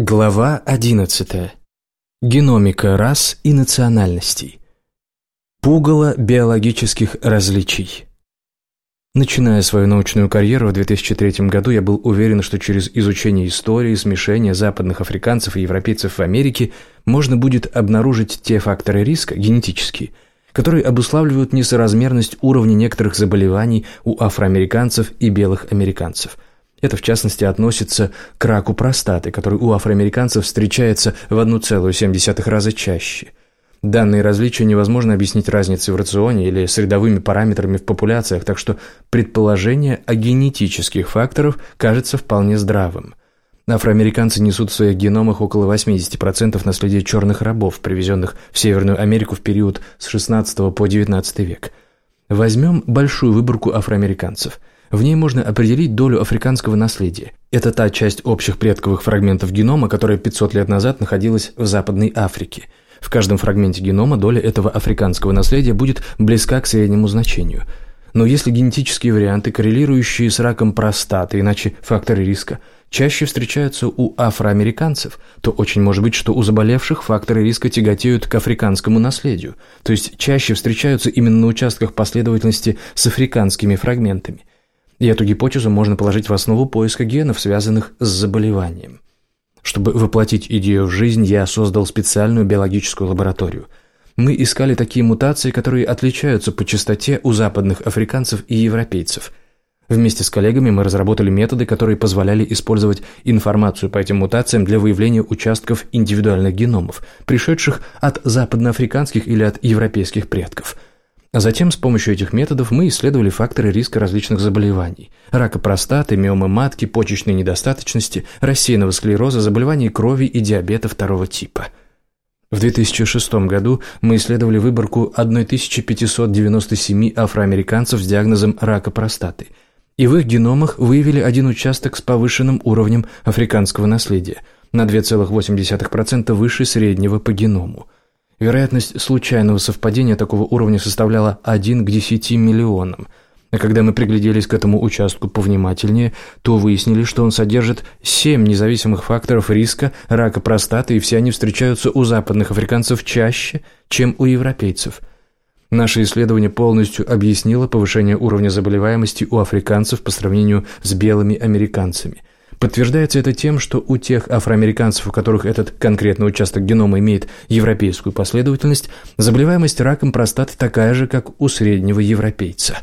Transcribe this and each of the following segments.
Глава 11. Геномика рас и национальностей. Пугало биологических различий. Начиная свою научную карьеру в 2003 году, я был уверен, что через изучение истории смешения западных африканцев и европейцев в Америке можно будет обнаружить те факторы риска, генетические, которые обуславливают несоразмерность уровня некоторых заболеваний у афроамериканцев и белых американцев – это, в частности, относится к раку простаты, который у афроамериканцев встречается в 1,7 раза чаще. Данные различия невозможно объяснить разницей в рационе или средовыми параметрами в популяциях, так что предположение о генетических факторах кажется вполне здравым. Афроамериканцы несут в своих геномах около 80% наследия черных рабов, привезенных в Северную Америку в период с XVI по XIX век. Возьмем большую выборку афроамериканцев – в ней можно определить долю африканского наследия. Это та часть общих предковых фрагментов генома, которая 500 лет назад находилась в Западной Африке. В каждом фрагменте генома доля этого африканского наследия будет близка к среднему значению. Но если генетические варианты, коррелирующие с раком простаты, иначе факторы риска, чаще встречаются у афроамериканцев, то очень может быть, что у заболевших факторы риска тяготеют к африканскому наследию, то есть чаще встречаются именно на участках последовательности с африканскими фрагментами и эту гипотезу можно положить в основу поиска генов, связанных с заболеванием. Чтобы воплотить идею в жизнь, я создал специальную биологическую лабораторию. Мы искали такие мутации, которые отличаются по частоте у западных африканцев и европейцев. Вместе с коллегами мы разработали методы, которые позволяли использовать информацию по этим мутациям для выявления участков индивидуальных геномов, пришедших от западноафриканских или от европейских предков – а затем с помощью этих методов мы исследовали факторы риска различных заболеваний – рака простаты, миомы матки, почечной недостаточности, рассеянного склероза, заболеваний крови и диабета второго типа. В 2006 году мы исследовали выборку 1597 афроамериканцев с диагнозом рака простаты, и в их геномах выявили один участок с повышенным уровнем африканского наследия – на 2,8% выше среднего по геному – Вероятность случайного совпадения такого уровня составляла 1 к 10 миллионам. А когда мы пригляделись к этому участку повнимательнее, то выяснили, что он содержит 7 независимых факторов риска рака простаты, и все они встречаются у западных африканцев чаще, чем у европейцев. Наше исследование полностью объяснило повышение уровня заболеваемости у африканцев по сравнению с белыми американцами. Подтверждается это тем, что у тех афроамериканцев, у которых этот конкретный участок генома имеет европейскую последовательность, заболеваемость раком простаты такая же, как у среднего европейца.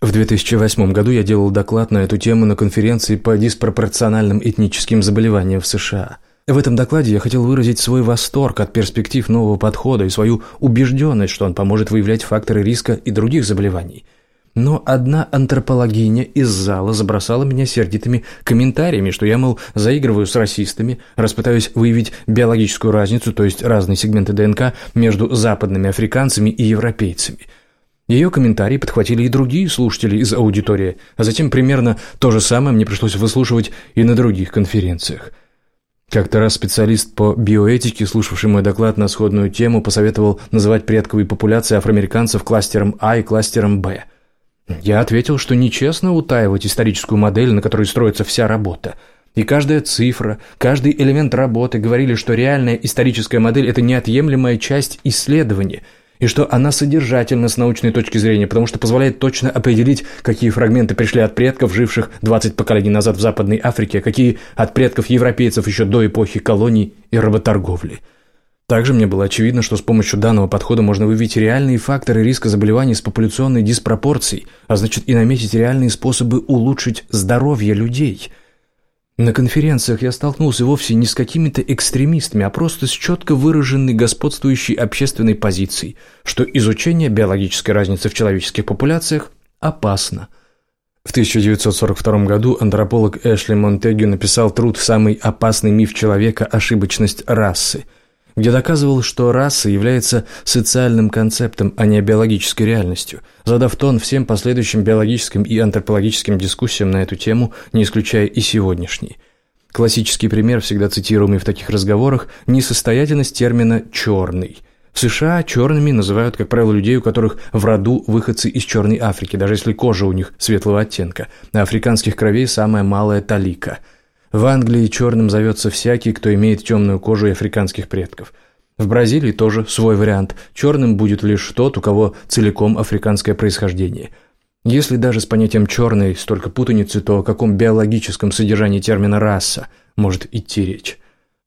В 2008 году я делал доклад на эту тему на конференции по диспропорциональным этническим заболеваниям в США. В этом докладе я хотел выразить свой восторг от перспектив нового подхода и свою убежденность, что он поможет выявлять факторы риска и других заболеваний – но одна антропологиня из зала забросала меня сердитыми комментариями, что я, мол, заигрываю с расистами, раз пытаюсь выявить биологическую разницу, то есть разные сегменты ДНК, между западными африканцами и европейцами. Ее комментарии подхватили и другие слушатели из аудитории, а затем примерно то же самое мне пришлось выслушивать и на других конференциях. Как-то раз специалист по биоэтике, слушавший мой доклад на сходную тему, посоветовал называть предковые популяции афроамериканцев кластером А и кластером Б – я ответил, что нечестно утаивать историческую модель, на которой строится вся работа. И каждая цифра, каждый элемент работы говорили, что реальная историческая модель – это неотъемлемая часть исследования, и что она содержательна с научной точки зрения, потому что позволяет точно определить, какие фрагменты пришли от предков, живших 20 поколений назад в Западной Африке, а какие от предков европейцев еще до эпохи колоний и работорговли. Также мне было очевидно, что с помощью данного подхода можно выявить реальные факторы риска заболеваний с популяционной диспропорцией, а значит и наметить реальные способы улучшить здоровье людей. На конференциях я столкнулся вовсе не с какими-то экстремистами, а просто с четко выраженной господствующей общественной позицией, что изучение биологической разницы в человеческих популяциях опасно. В 1942 году антрополог Эшли Монтегю написал труд «Самый опасный миф человека. Ошибочность расы», где доказывал, что раса является социальным концептом, а не биологической реальностью, задав тон всем последующим биологическим и антропологическим дискуссиям на эту тему, не исключая и сегодняшней. Классический пример, всегда цитируемый в таких разговорах, несостоятельность термина «черный». В США черными называют, как правило, людей, у которых в роду выходцы из Черной Африки, даже если кожа у них светлого оттенка, а африканских кровей самая малая талика – В Англии черным зовется всякий, кто имеет темную кожу и африканских предков. В Бразилии тоже свой вариант. Черным будет лишь тот, у кого целиком африканское происхождение. Если даже с понятием «черный» столько путаницы, то о каком биологическом содержании термина «раса» может идти речь?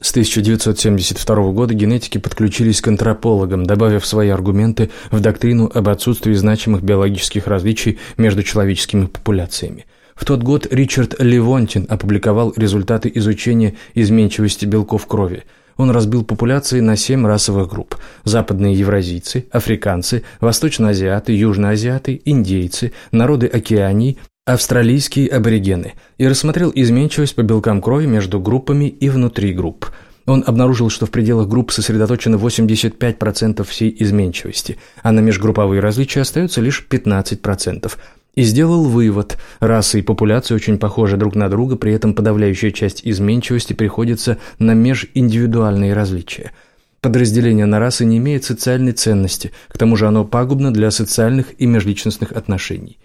С 1972 года генетики подключились к антропологам, добавив свои аргументы в доктрину об отсутствии значимых биологических различий между человеческими популяциями. В тот год Ричард Левонтин опубликовал результаты изучения изменчивости белков крови. Он разбил популяции на семь расовых групп – западные евразийцы, африканцы, восточноазиаты, южноазиаты, индейцы, народы Океании, австралийские аборигены и рассмотрел изменчивость по белкам крови между группами и внутри групп. Он обнаружил, что в пределах групп сосредоточено 85% всей изменчивости, а на межгрупповые различия остается лишь 15%. И сделал вывод – расы и популяции очень похожи друг на друга, при этом подавляющая часть изменчивости приходится на межиндивидуальные различия – Подразделение на расы не имеет социальной ценности, к тому же оно пагубно для социальных и межличностных отношений.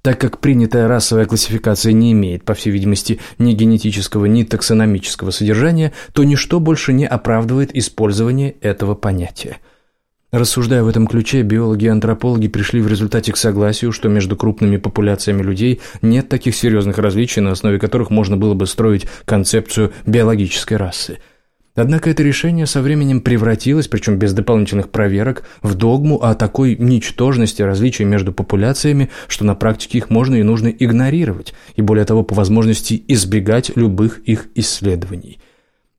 Так как принятая расовая классификация не имеет, по всей видимости, ни генетического, ни таксономического содержания, то ничто больше не оправдывает использование этого понятия. Рассуждая в этом ключе, биологи и антропологи пришли в результате к согласию, что между крупными популяциями людей нет таких серьезных различий, на основе которых можно было бы строить концепцию биологической расы – Однако это решение со временем превратилось, причем без дополнительных проверок, в догму о такой ничтожности различий между популяциями, что на практике их можно и нужно игнорировать, и более того, по возможности избегать любых их исследований.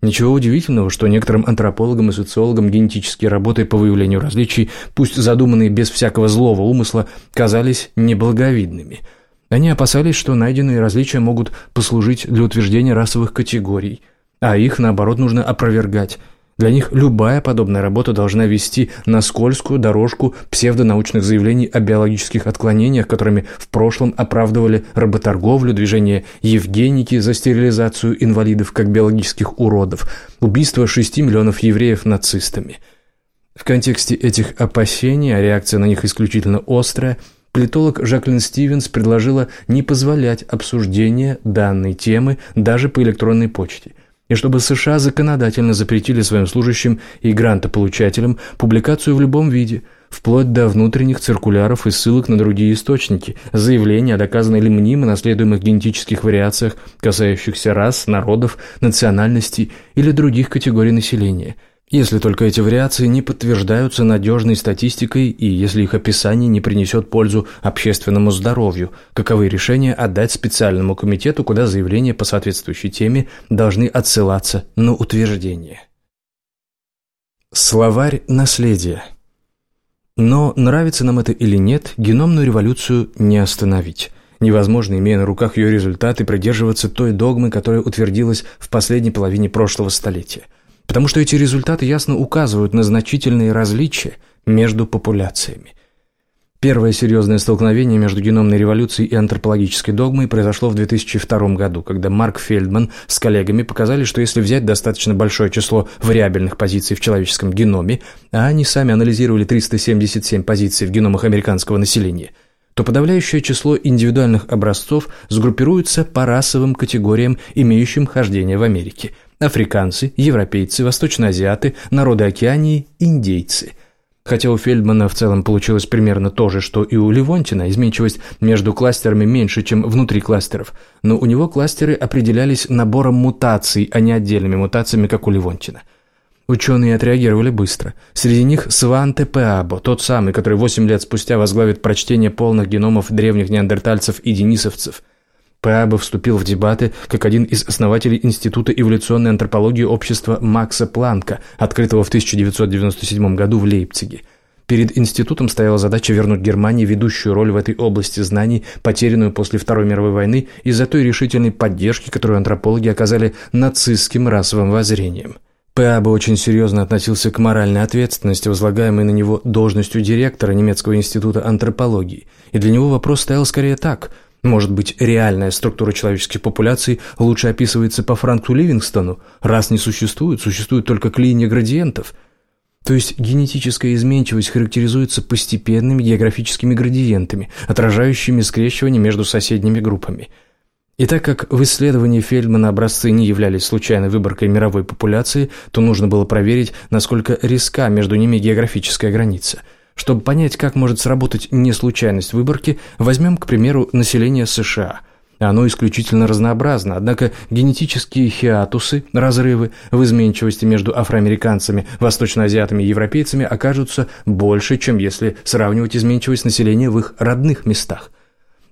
Ничего удивительного, что некоторым антропологам и социологам генетические работы по выявлению различий, пусть задуманные без всякого злого умысла, казались неблаговидными – они опасались, что найденные различия могут послужить для утверждения расовых категорий – а их, наоборот, нужно опровергать. Для них любая подобная работа должна вести на скользкую дорожку псевдонаучных заявлений о биологических отклонениях, которыми в прошлом оправдывали работорговлю, движение Евгеники за стерилизацию инвалидов как биологических уродов, убийство 6 миллионов евреев нацистами. В контексте этих опасений, а реакция на них исключительно острая, политолог Жаклин Стивенс предложила не позволять обсуждения данной темы даже по электронной почте – и чтобы США законодательно запретили своим служащим и грантополучателям публикацию в любом виде, вплоть до внутренних циркуляров и ссылок на другие источники, заявления о доказанной или мнимо наследуемых генетических вариациях, касающихся рас, народов, национальностей или других категорий населения – если только эти вариации не подтверждаются надежной статистикой и если их описание не принесет пользу общественному здоровью, каковы решения отдать специальному комитету, куда заявления по соответствующей теме должны отсылаться на утверждение. Словарь наследия Но, нравится нам это или нет, геномную революцию не остановить. Невозможно, имея на руках ее результаты, придерживаться той догмы, которая утвердилась в последней половине прошлого столетия – потому что эти результаты ясно указывают на значительные различия между популяциями. Первое серьезное столкновение между геномной революцией и антропологической догмой произошло в 2002 году, когда Марк Фельдман с коллегами показали, что если взять достаточно большое число вариабельных позиций в человеческом геноме, а они сами анализировали 377 позиций в геномах американского населения, то подавляющее число индивидуальных образцов сгруппируется по расовым категориям, имеющим хождение в Америке – африканцы, европейцы, восточноазиаты, народы Океании, индейцы. Хотя у Фельдмана в целом получилось примерно то же, что и у Левонтина, изменчивость между кластерами меньше, чем внутри кластеров, но у него кластеры определялись набором мутаций, а не отдельными мутациями, как у Левонтина. Ученые отреагировали быстро. Среди них Сванте Пеабо, тот самый, который 8 лет спустя возглавит прочтение полных геномов древних неандертальцев и денисовцев – Пэаба вступил в дебаты как один из основателей Института эволюционной антропологии общества Макса Планка, открытого в 1997 году в Лейпциге. Перед институтом стояла задача вернуть Германии ведущую роль в этой области знаний, потерянную после Второй мировой войны из-за той решительной поддержки, которую антропологи оказали нацистским расовым воззрением. Пэаба очень серьезно относился к моральной ответственности, возлагаемой на него должностью директора немецкого института антропологии, и для него вопрос стоял скорее так – может быть, реальная структура человеческих популяций лучше описывается по Франку Ливингстону, раз не существует, существует только клинья градиентов. То есть генетическая изменчивость характеризуется постепенными географическими градиентами, отражающими скрещивание между соседними группами. И так как в исследовании Фельдмана образцы не являлись случайной выборкой мировой популяции, то нужно было проверить, насколько риска между ними географическая граница. Чтобы понять, как может сработать неслучайность выборки, возьмем, к примеру, население США – оно исключительно разнообразно, однако генетические хиатусы, разрывы в изменчивости между афроамериканцами, восточноазиатами и европейцами окажутся больше, чем если сравнивать изменчивость населения в их родных местах.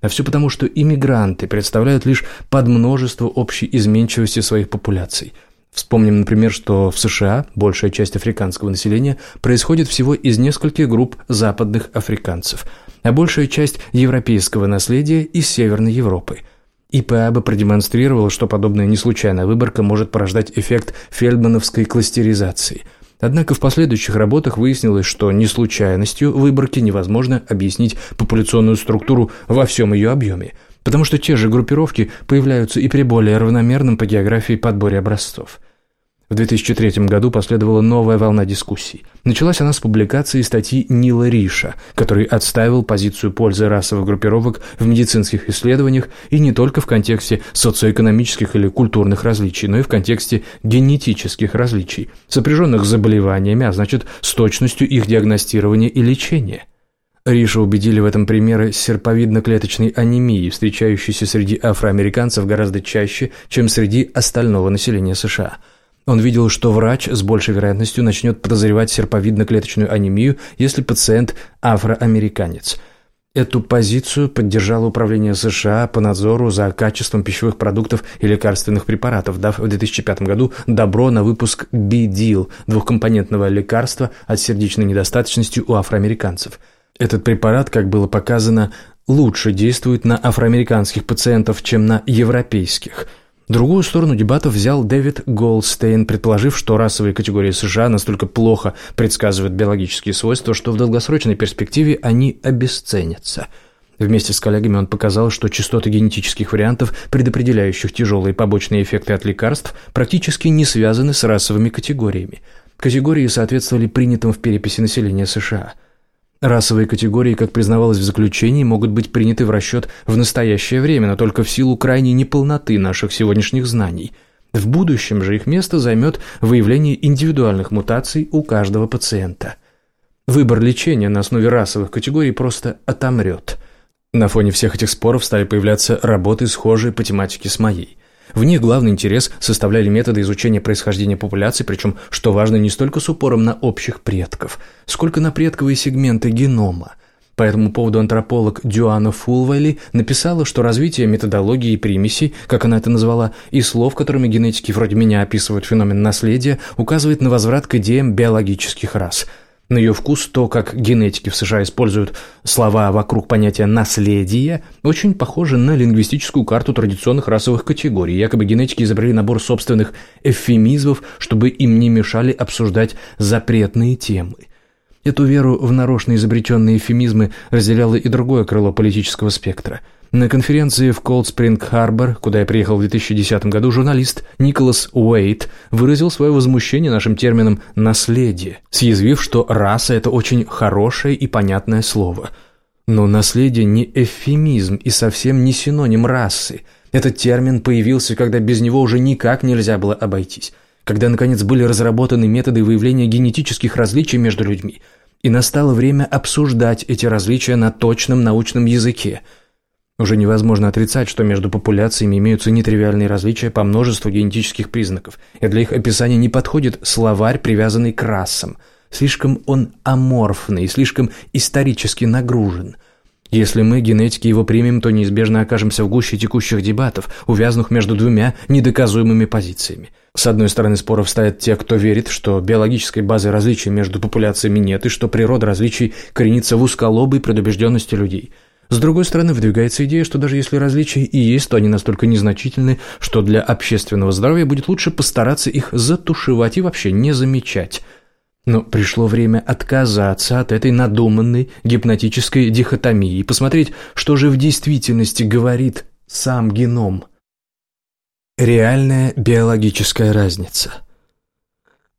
А все потому, что иммигранты представляют лишь подмножество общей изменчивости своих популяций. Вспомним, например, что в США большая часть африканского населения происходит всего из нескольких групп западных африканцев, а большая часть европейского наследия из Северной Европы – ИПАБ продемонстрировала, что подобная неслучайная выборка может порождать эффект фельдмановской кластеризации. Однако в последующих работах выяснилось, что неслучайностью выборки невозможно объяснить популяционную структуру во всем ее объеме, потому что те же группировки появляются и при более равномерном по географии подборе образцов – в 2003 году последовала новая волна дискуссий. Началась она с публикации статьи Нила Риша, который отстаивал позицию пользы расовых группировок в медицинских исследованиях и не только в контексте социоэкономических или культурных различий, но и в контексте генетических различий, сопряженных с заболеваниями, а значит, с точностью их диагностирования и лечения. Риша убедили в этом примеры серповидно-клеточной анемии, встречающейся среди афроамериканцев гораздо чаще, чем среди остального населения США – он видел, что врач с большей вероятностью начнет подозревать серповидно-клеточную анемию, если пациент афроамериканец. Эту позицию поддержало Управление США по надзору за качеством пищевых продуктов и лекарственных препаратов, дав в 2005 году добро на выпуск B-Deal – двухкомпонентного лекарства от сердечной недостаточности у афроамериканцев. Этот препарат, как было показано, лучше действует на афроамериканских пациентов, чем на европейских – Другую сторону дебатов взял Дэвид Голдстейн, предположив, что расовые категории США настолько плохо предсказывают биологические свойства, что в долгосрочной перспективе они обесценятся. Вместе с коллегами он показал, что частоты генетических вариантов, предопределяющих тяжелые побочные эффекты от лекарств, практически не связаны с расовыми категориями. Категории соответствовали принятым в переписи населения США – Расовые категории, как признавалось в заключении, могут быть приняты в расчет в настоящее время, но только в силу крайней неполноты наших сегодняшних знаний. В будущем же их место займет выявление индивидуальных мутаций у каждого пациента. Выбор лечения на основе расовых категорий просто отомрет. На фоне всех этих споров стали появляться работы, схожие по тематике с моей. В них главный интерес составляли методы изучения происхождения популяций, причем, что важно, не столько с упором на общих предков, сколько на предковые сегменты генома. По этому поводу антрополог Дюана Фулвайли написала, что развитие методологии примесей, как она это назвала, и слов, которыми генетики вроде меня описывают феномен наследия, указывает на возврат к идеям биологических рас – на ее вкус то, как генетики в США используют слова вокруг понятия «наследие», очень похоже на лингвистическую карту традиционных расовых категорий. Якобы генетики изобрели набор собственных эвфемизмов, чтобы им не мешали обсуждать запретные темы. Эту веру в нарочно изобретенные эвфемизмы разделяло и другое крыло политического спектра – на конференции в Колд-Спринг-Харбор, куда я приехал в 2010 году, журналист Николас Уэйт выразил свое возмущение нашим термином «наследие», съязвив, что раса – это очень хорошее и понятное слово. Но наследие не эвфемизм и совсем не синоним расы. Этот термин появился, когда без него уже никак нельзя было обойтись. Когда, наконец, были разработаны методы выявления генетических различий между людьми. И настало время обсуждать эти различия на точном научном языке – уже невозможно отрицать, что между популяциями имеются нетривиальные различия по множеству генетических признаков, и для их описания не подходит словарь, привязанный к расам. Слишком он аморфный, слишком исторически нагружен. Если мы, генетики, его примем, то неизбежно окажемся в гуще текущих дебатов, увязнув между двумя недоказуемыми позициями. С одной стороны споров стоят те, кто верит, что биологической базы различий между популяциями нет и что природа различий коренится в узколобой предубежденности людей – с другой стороны, выдвигается идея, что даже если различия и есть, то они настолько незначительны, что для общественного здоровья будет лучше постараться их затушевать и вообще не замечать. Но пришло время отказаться от этой надуманной гипнотической дихотомии и посмотреть, что же в действительности говорит сам геном. Реальная биологическая разница –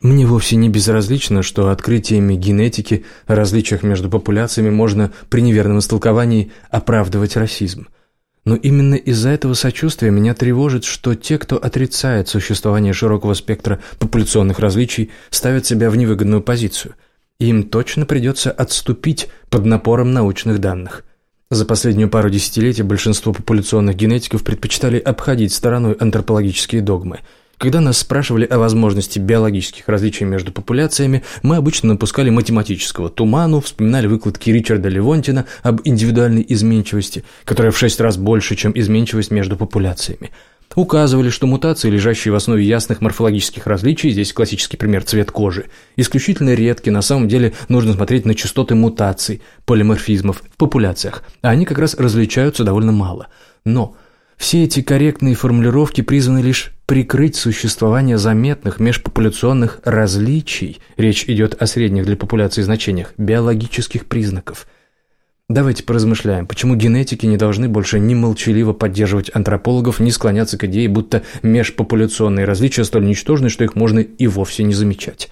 мне вовсе не безразлично, что открытиями генетики о различиях между популяциями можно при неверном истолковании оправдывать расизм. Но именно из-за этого сочувствия меня тревожит, что те, кто отрицает существование широкого спектра популяционных различий, ставят себя в невыгодную позицию. им точно придется отступить под напором научных данных. За последнюю пару десятилетий большинство популяционных генетиков предпочитали обходить стороной антропологические догмы – когда нас спрашивали о возможности биологических различий между популяциями, мы обычно напускали математического туману, вспоминали выкладки Ричарда Левонтина об индивидуальной изменчивости, которая в шесть раз больше, чем изменчивость между популяциями. Указывали, что мутации, лежащие в основе ясных морфологических различий, здесь классический пример цвет кожи, исключительно редки, на самом деле нужно смотреть на частоты мутаций, полиморфизмов в популяциях, а они как раз различаются довольно мало. Но все эти корректные формулировки призваны лишь прикрыть существование заметных межпопуляционных различий, речь идет о средних для популяции значениях, биологических признаков. Давайте поразмышляем, почему генетики не должны больше ни молчаливо поддерживать антропологов, ни склоняться к идее, будто межпопуляционные различия столь ничтожны, что их можно и вовсе не замечать.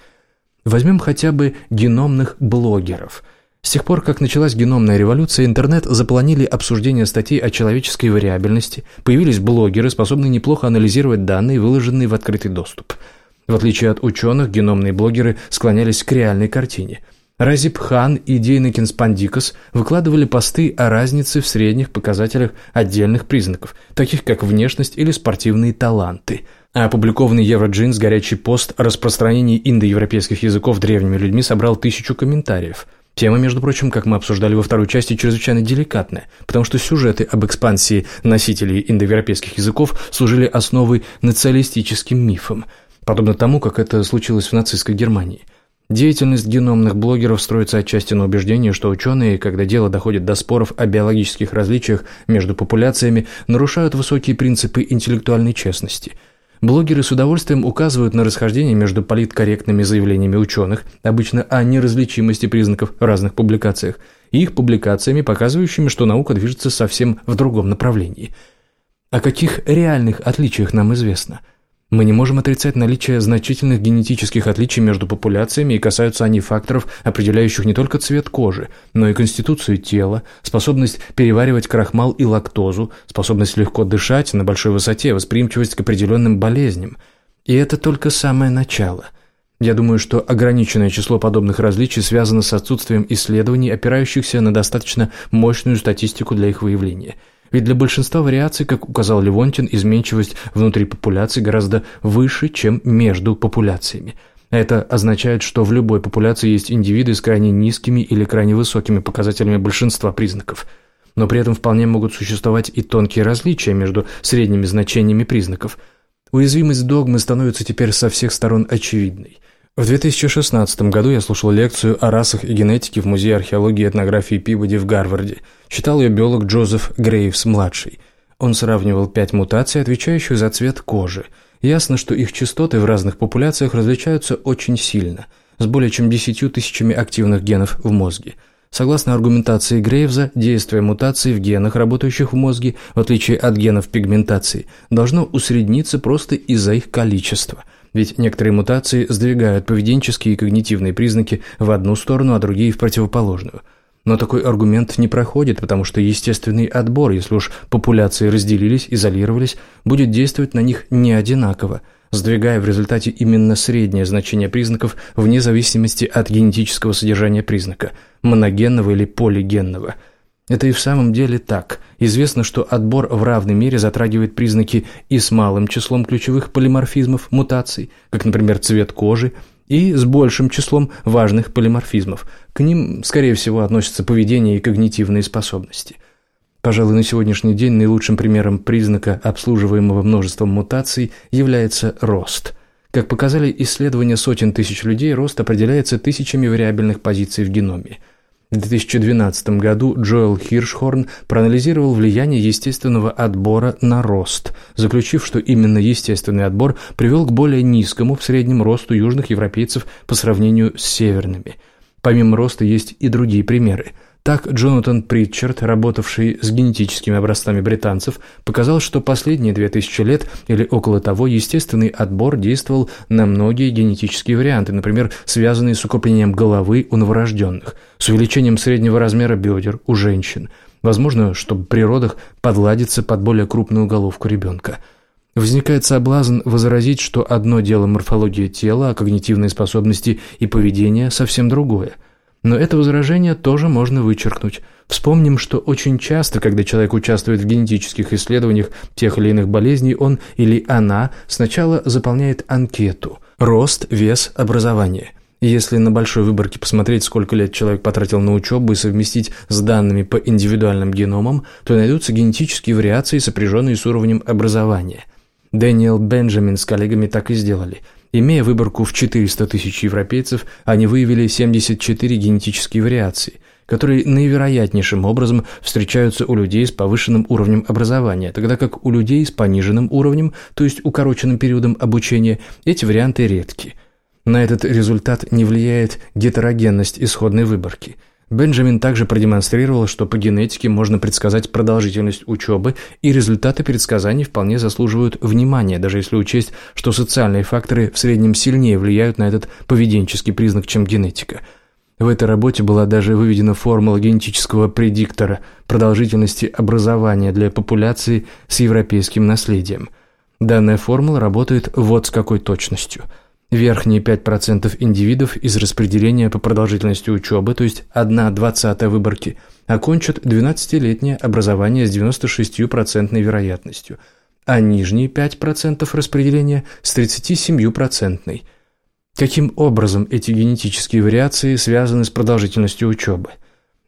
Возьмем хотя бы геномных блогеров – с тех пор, как началась геномная революция, интернет заполонили обсуждение статей о человеческой вариабельности, появились блогеры, способные неплохо анализировать данные, выложенные в открытый доступ. В отличие от ученых, геномные блогеры склонялись к реальной картине. Разип Хан и Дейнекин Пандикас выкладывали посты о разнице в средних показателях отдельных признаков, таких как внешность или спортивные таланты – а опубликованный Евроджинс горячий пост о распространении индоевропейских языков древними людьми собрал тысячу комментариев – Тема, между прочим, как мы обсуждали во второй части, чрезвычайно деликатная, потому что сюжеты об экспансии носителей индоевропейских языков служили основой националистическим мифам, подобно тому, как это случилось в нацистской Германии. Деятельность геномных блогеров строится отчасти на убеждении, что ученые, когда дело доходит до споров о биологических различиях между популяциями, нарушают высокие принципы интеллектуальной честности – Блогеры с удовольствием указывают на расхождение между политкорректными заявлениями ученых, обычно о неразличимости признаков в разных публикациях, и их публикациями, показывающими, что наука движется совсем в другом направлении. О каких реальных отличиях нам известно – мы не можем отрицать наличие значительных генетических отличий между популяциями, и касаются они факторов, определяющих не только цвет кожи, но и конституцию тела, способность переваривать крахмал и лактозу, способность легко дышать на большой высоте, восприимчивость к определенным болезням. И это только самое начало. Я думаю, что ограниченное число подобных различий связано с отсутствием исследований, опирающихся на достаточно мощную статистику для их выявления – ведь для большинства вариаций, как указал Левонтин, изменчивость внутри популяции гораздо выше, чем между популяциями. Это означает, что в любой популяции есть индивиды с крайне низкими или крайне высокими показателями большинства признаков. Но при этом вполне могут существовать и тонкие различия между средними значениями признаков. Уязвимость догмы становится теперь со всех сторон очевидной – в 2016 году я слушал лекцию о расах и генетике в Музее археологии и этнографии Пибоди в Гарварде. Читал ее биолог Джозеф Грейвс-младший. Он сравнивал пять мутаций, отвечающих за цвет кожи. Ясно, что их частоты в разных популяциях различаются очень сильно, с более чем десятью тысячами активных генов в мозге. Согласно аргументации Грейвза, действие мутаций в генах, работающих в мозге, в отличие от генов пигментации, должно усредниться просто из-за их количества – ведь некоторые мутации сдвигают поведенческие и когнитивные признаки в одну сторону, а другие в противоположную. Но такой аргумент не проходит, потому что естественный отбор, если уж популяции разделились, изолировались, будет действовать на них не одинаково, сдвигая в результате именно среднее значение признаков вне зависимости от генетического содержания признака, моногенного или полигенного – это и в самом деле так. Известно, что отбор в равной мере затрагивает признаки и с малым числом ключевых полиморфизмов мутаций, как, например, цвет кожи, и с большим числом важных полиморфизмов. К ним, скорее всего, относятся поведение и когнитивные способности. Пожалуй, на сегодняшний день наилучшим примером признака, обслуживаемого множеством мутаций, является рост. Как показали исследования сотен тысяч людей, рост определяется тысячами вариабельных позиций в геноме – в 2012 году Джоэл Хиршхорн проанализировал влияние естественного отбора на рост, заключив, что именно естественный отбор привел к более низкому в среднем росту южных европейцев по сравнению с северными. Помимо роста есть и другие примеры – так Джонатан Притчард, работавший с генетическими образцами британцев, показал, что последние 2000 лет или около того естественный отбор действовал на многие генетические варианты, например, связанные с укреплением головы у новорожденных, с увеличением среднего размера бедер у женщин, Возможно, чтобы при родах подладиться под более крупную головку ребенка. Возникает соблазн возразить, что одно дело морфология тела, а когнитивные способности и поведение совсем другое. Но это возражение тоже можно вычеркнуть. Вспомним, что очень часто, когда человек участвует в генетических исследованиях тех или иных болезней, он или она сначала заполняет анкету «Рост, вес, образование». Если на большой выборке посмотреть, сколько лет человек потратил на учебу и совместить с данными по индивидуальным геномам, то найдутся генетические вариации, сопряженные с уровнем образования. Дэниел Бенджамин с коллегами так и сделали. Имея выборку в 400 тысяч европейцев, они выявили 74 генетические вариации, которые наивероятнейшим образом встречаются у людей с повышенным уровнем образования, тогда как у людей с пониженным уровнем, то есть укороченным периодом обучения, эти варианты редки – на этот результат не влияет гетерогенность исходной выборки. Бенджамин также продемонстрировал, что по генетике можно предсказать продолжительность учебы, и результаты предсказаний вполне заслуживают внимания, даже если учесть, что социальные факторы в среднем сильнее влияют на этот поведенческий признак, чем генетика. В этой работе была даже выведена формула генетического предиктора продолжительности образования для популяции с европейским наследием. Данная формула работает вот с какой точностью – Верхние 5% индивидов из распределения по продолжительности учебы, то есть 1 двадцатая выборки, окончат 12-летнее образование с 96% вероятностью, а нижние 5% распределения с 37%. Каким образом эти генетические вариации связаны с продолжительностью учебы?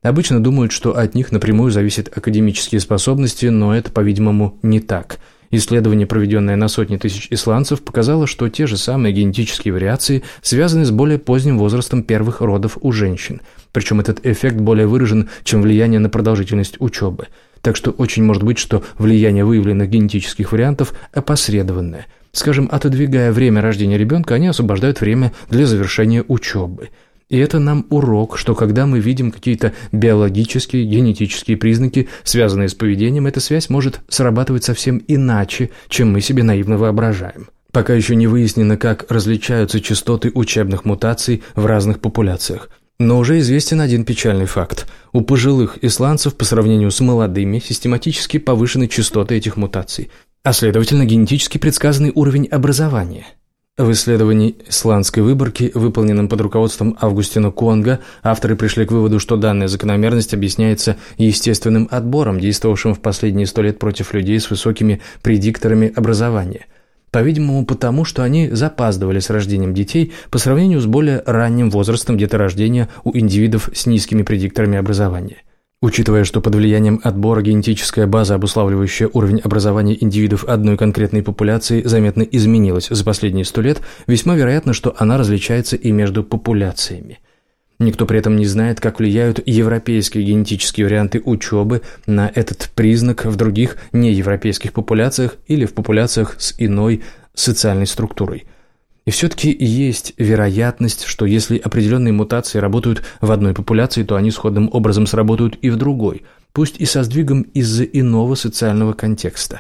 Обычно думают, что от них напрямую зависят академические способности, но это, по-видимому, не так – Исследование, проведенное на сотни тысяч исландцев, показало, что те же самые генетические вариации связаны с более поздним возрастом первых родов у женщин. Причем этот эффект более выражен, чем влияние на продолжительность учебы. Так что очень может быть, что влияние выявленных генетических вариантов опосредованное. Скажем, отодвигая время рождения ребенка, они освобождают время для завершения учебы – и это нам урок, что когда мы видим какие-то биологические, генетические признаки, связанные с поведением, эта связь может срабатывать совсем иначе, чем мы себе наивно воображаем. Пока еще не выяснено, как различаются частоты учебных мутаций в разных популяциях. Но уже известен один печальный факт. У пожилых исландцев по сравнению с молодыми систематически повышены частоты этих мутаций, а следовательно генетически предсказанный уровень образования – в исследовании исландской выборки, выполненном под руководством Августина Конга, авторы пришли к выводу, что данная закономерность объясняется естественным отбором, действовавшим в последние сто лет против людей с высокими предикторами образования. По-видимому, потому что они запаздывали с рождением детей по сравнению с более ранним возрастом деторождения у индивидов с низкими предикторами образования – Учитывая, что под влиянием отбора генетическая база, обуславливающая уровень образования индивидов одной конкретной популяции, заметно изменилась за последние сто лет, весьма вероятно, что она различается и между популяциями. Никто при этом не знает, как влияют европейские генетические варианты учебы на этот признак в других неевропейских популяциях или в популяциях с иной социальной структурой – и все-таки есть вероятность, что если определенные мутации работают в одной популяции, то они сходным образом сработают и в другой, пусть и со сдвигом из-за иного социального контекста.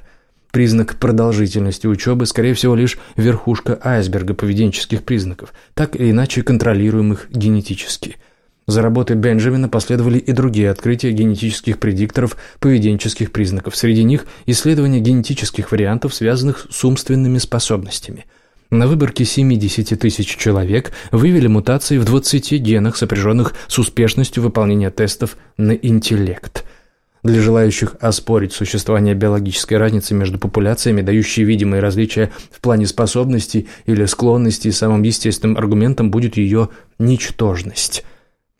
Признак продолжительности учебы, скорее всего, лишь верхушка айсберга поведенческих признаков, так или иначе контролируемых генетически. За работой Бенджамина последовали и другие открытия генетических предикторов поведенческих признаков. Среди них исследование генетических вариантов, связанных с умственными способностями – на выборке 70 тысяч человек выявили мутации в 20 генах, сопряженных с успешностью выполнения тестов на интеллект. Для желающих оспорить существование биологической разницы между популяциями, дающей видимые различия в плане способностей или склонностей, самым естественным аргументом будет ее ничтожность.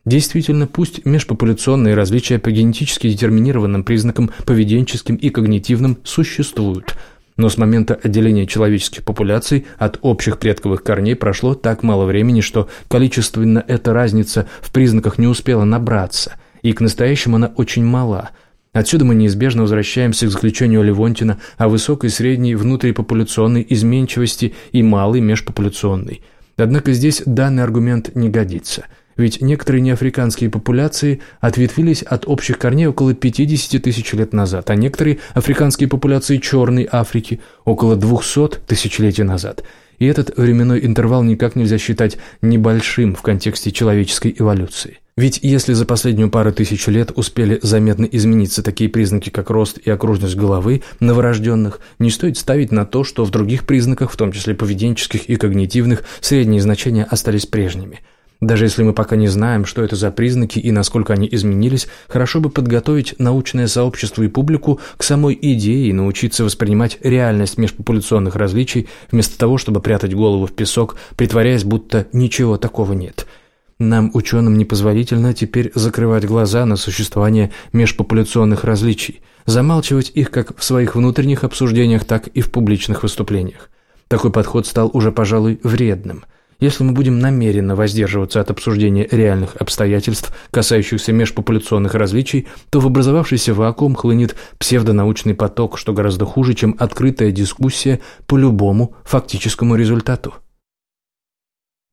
Действительно, пусть межпопуляционные различия по генетически детерминированным признакам поведенческим и когнитивным существуют – но с момента отделения человеческих популяций от общих предковых корней прошло так мало времени, что количественно эта разница в признаках не успела набраться, и к настоящему она очень мала. Отсюда мы неизбежно возвращаемся к заключению Левонтина о высокой средней внутрипопуляционной изменчивости и малой межпопуляционной. Однако здесь данный аргумент не годится – ведь некоторые неафриканские популяции ответвились от общих корней около 50 тысяч лет назад, а некоторые африканские популяции Черной Африки около 200 тысячелетий назад. И этот временной интервал никак нельзя считать небольшим в контексте человеческой эволюции. Ведь если за последнюю пару тысяч лет успели заметно измениться такие признаки, как рост и окружность головы новорожденных, не стоит ставить на то, что в других признаках, в том числе поведенческих и когнитивных, средние значения остались прежними. Даже если мы пока не знаем, что это за признаки и насколько они изменились, хорошо бы подготовить научное сообщество и публику к самой идее и научиться воспринимать реальность межпопуляционных различий, вместо того, чтобы прятать голову в песок, притворяясь, будто ничего такого нет – нам, ученым, непозволительно теперь закрывать глаза на существование межпопуляционных различий, замалчивать их как в своих внутренних обсуждениях, так и в публичных выступлениях. Такой подход стал уже, пожалуй, вредным. Если мы будем намеренно воздерживаться от обсуждения реальных обстоятельств, касающихся межпопуляционных различий, то в образовавшийся вакуум хлынет псевдонаучный поток, что гораздо хуже, чем открытая дискуссия по любому фактическому результату.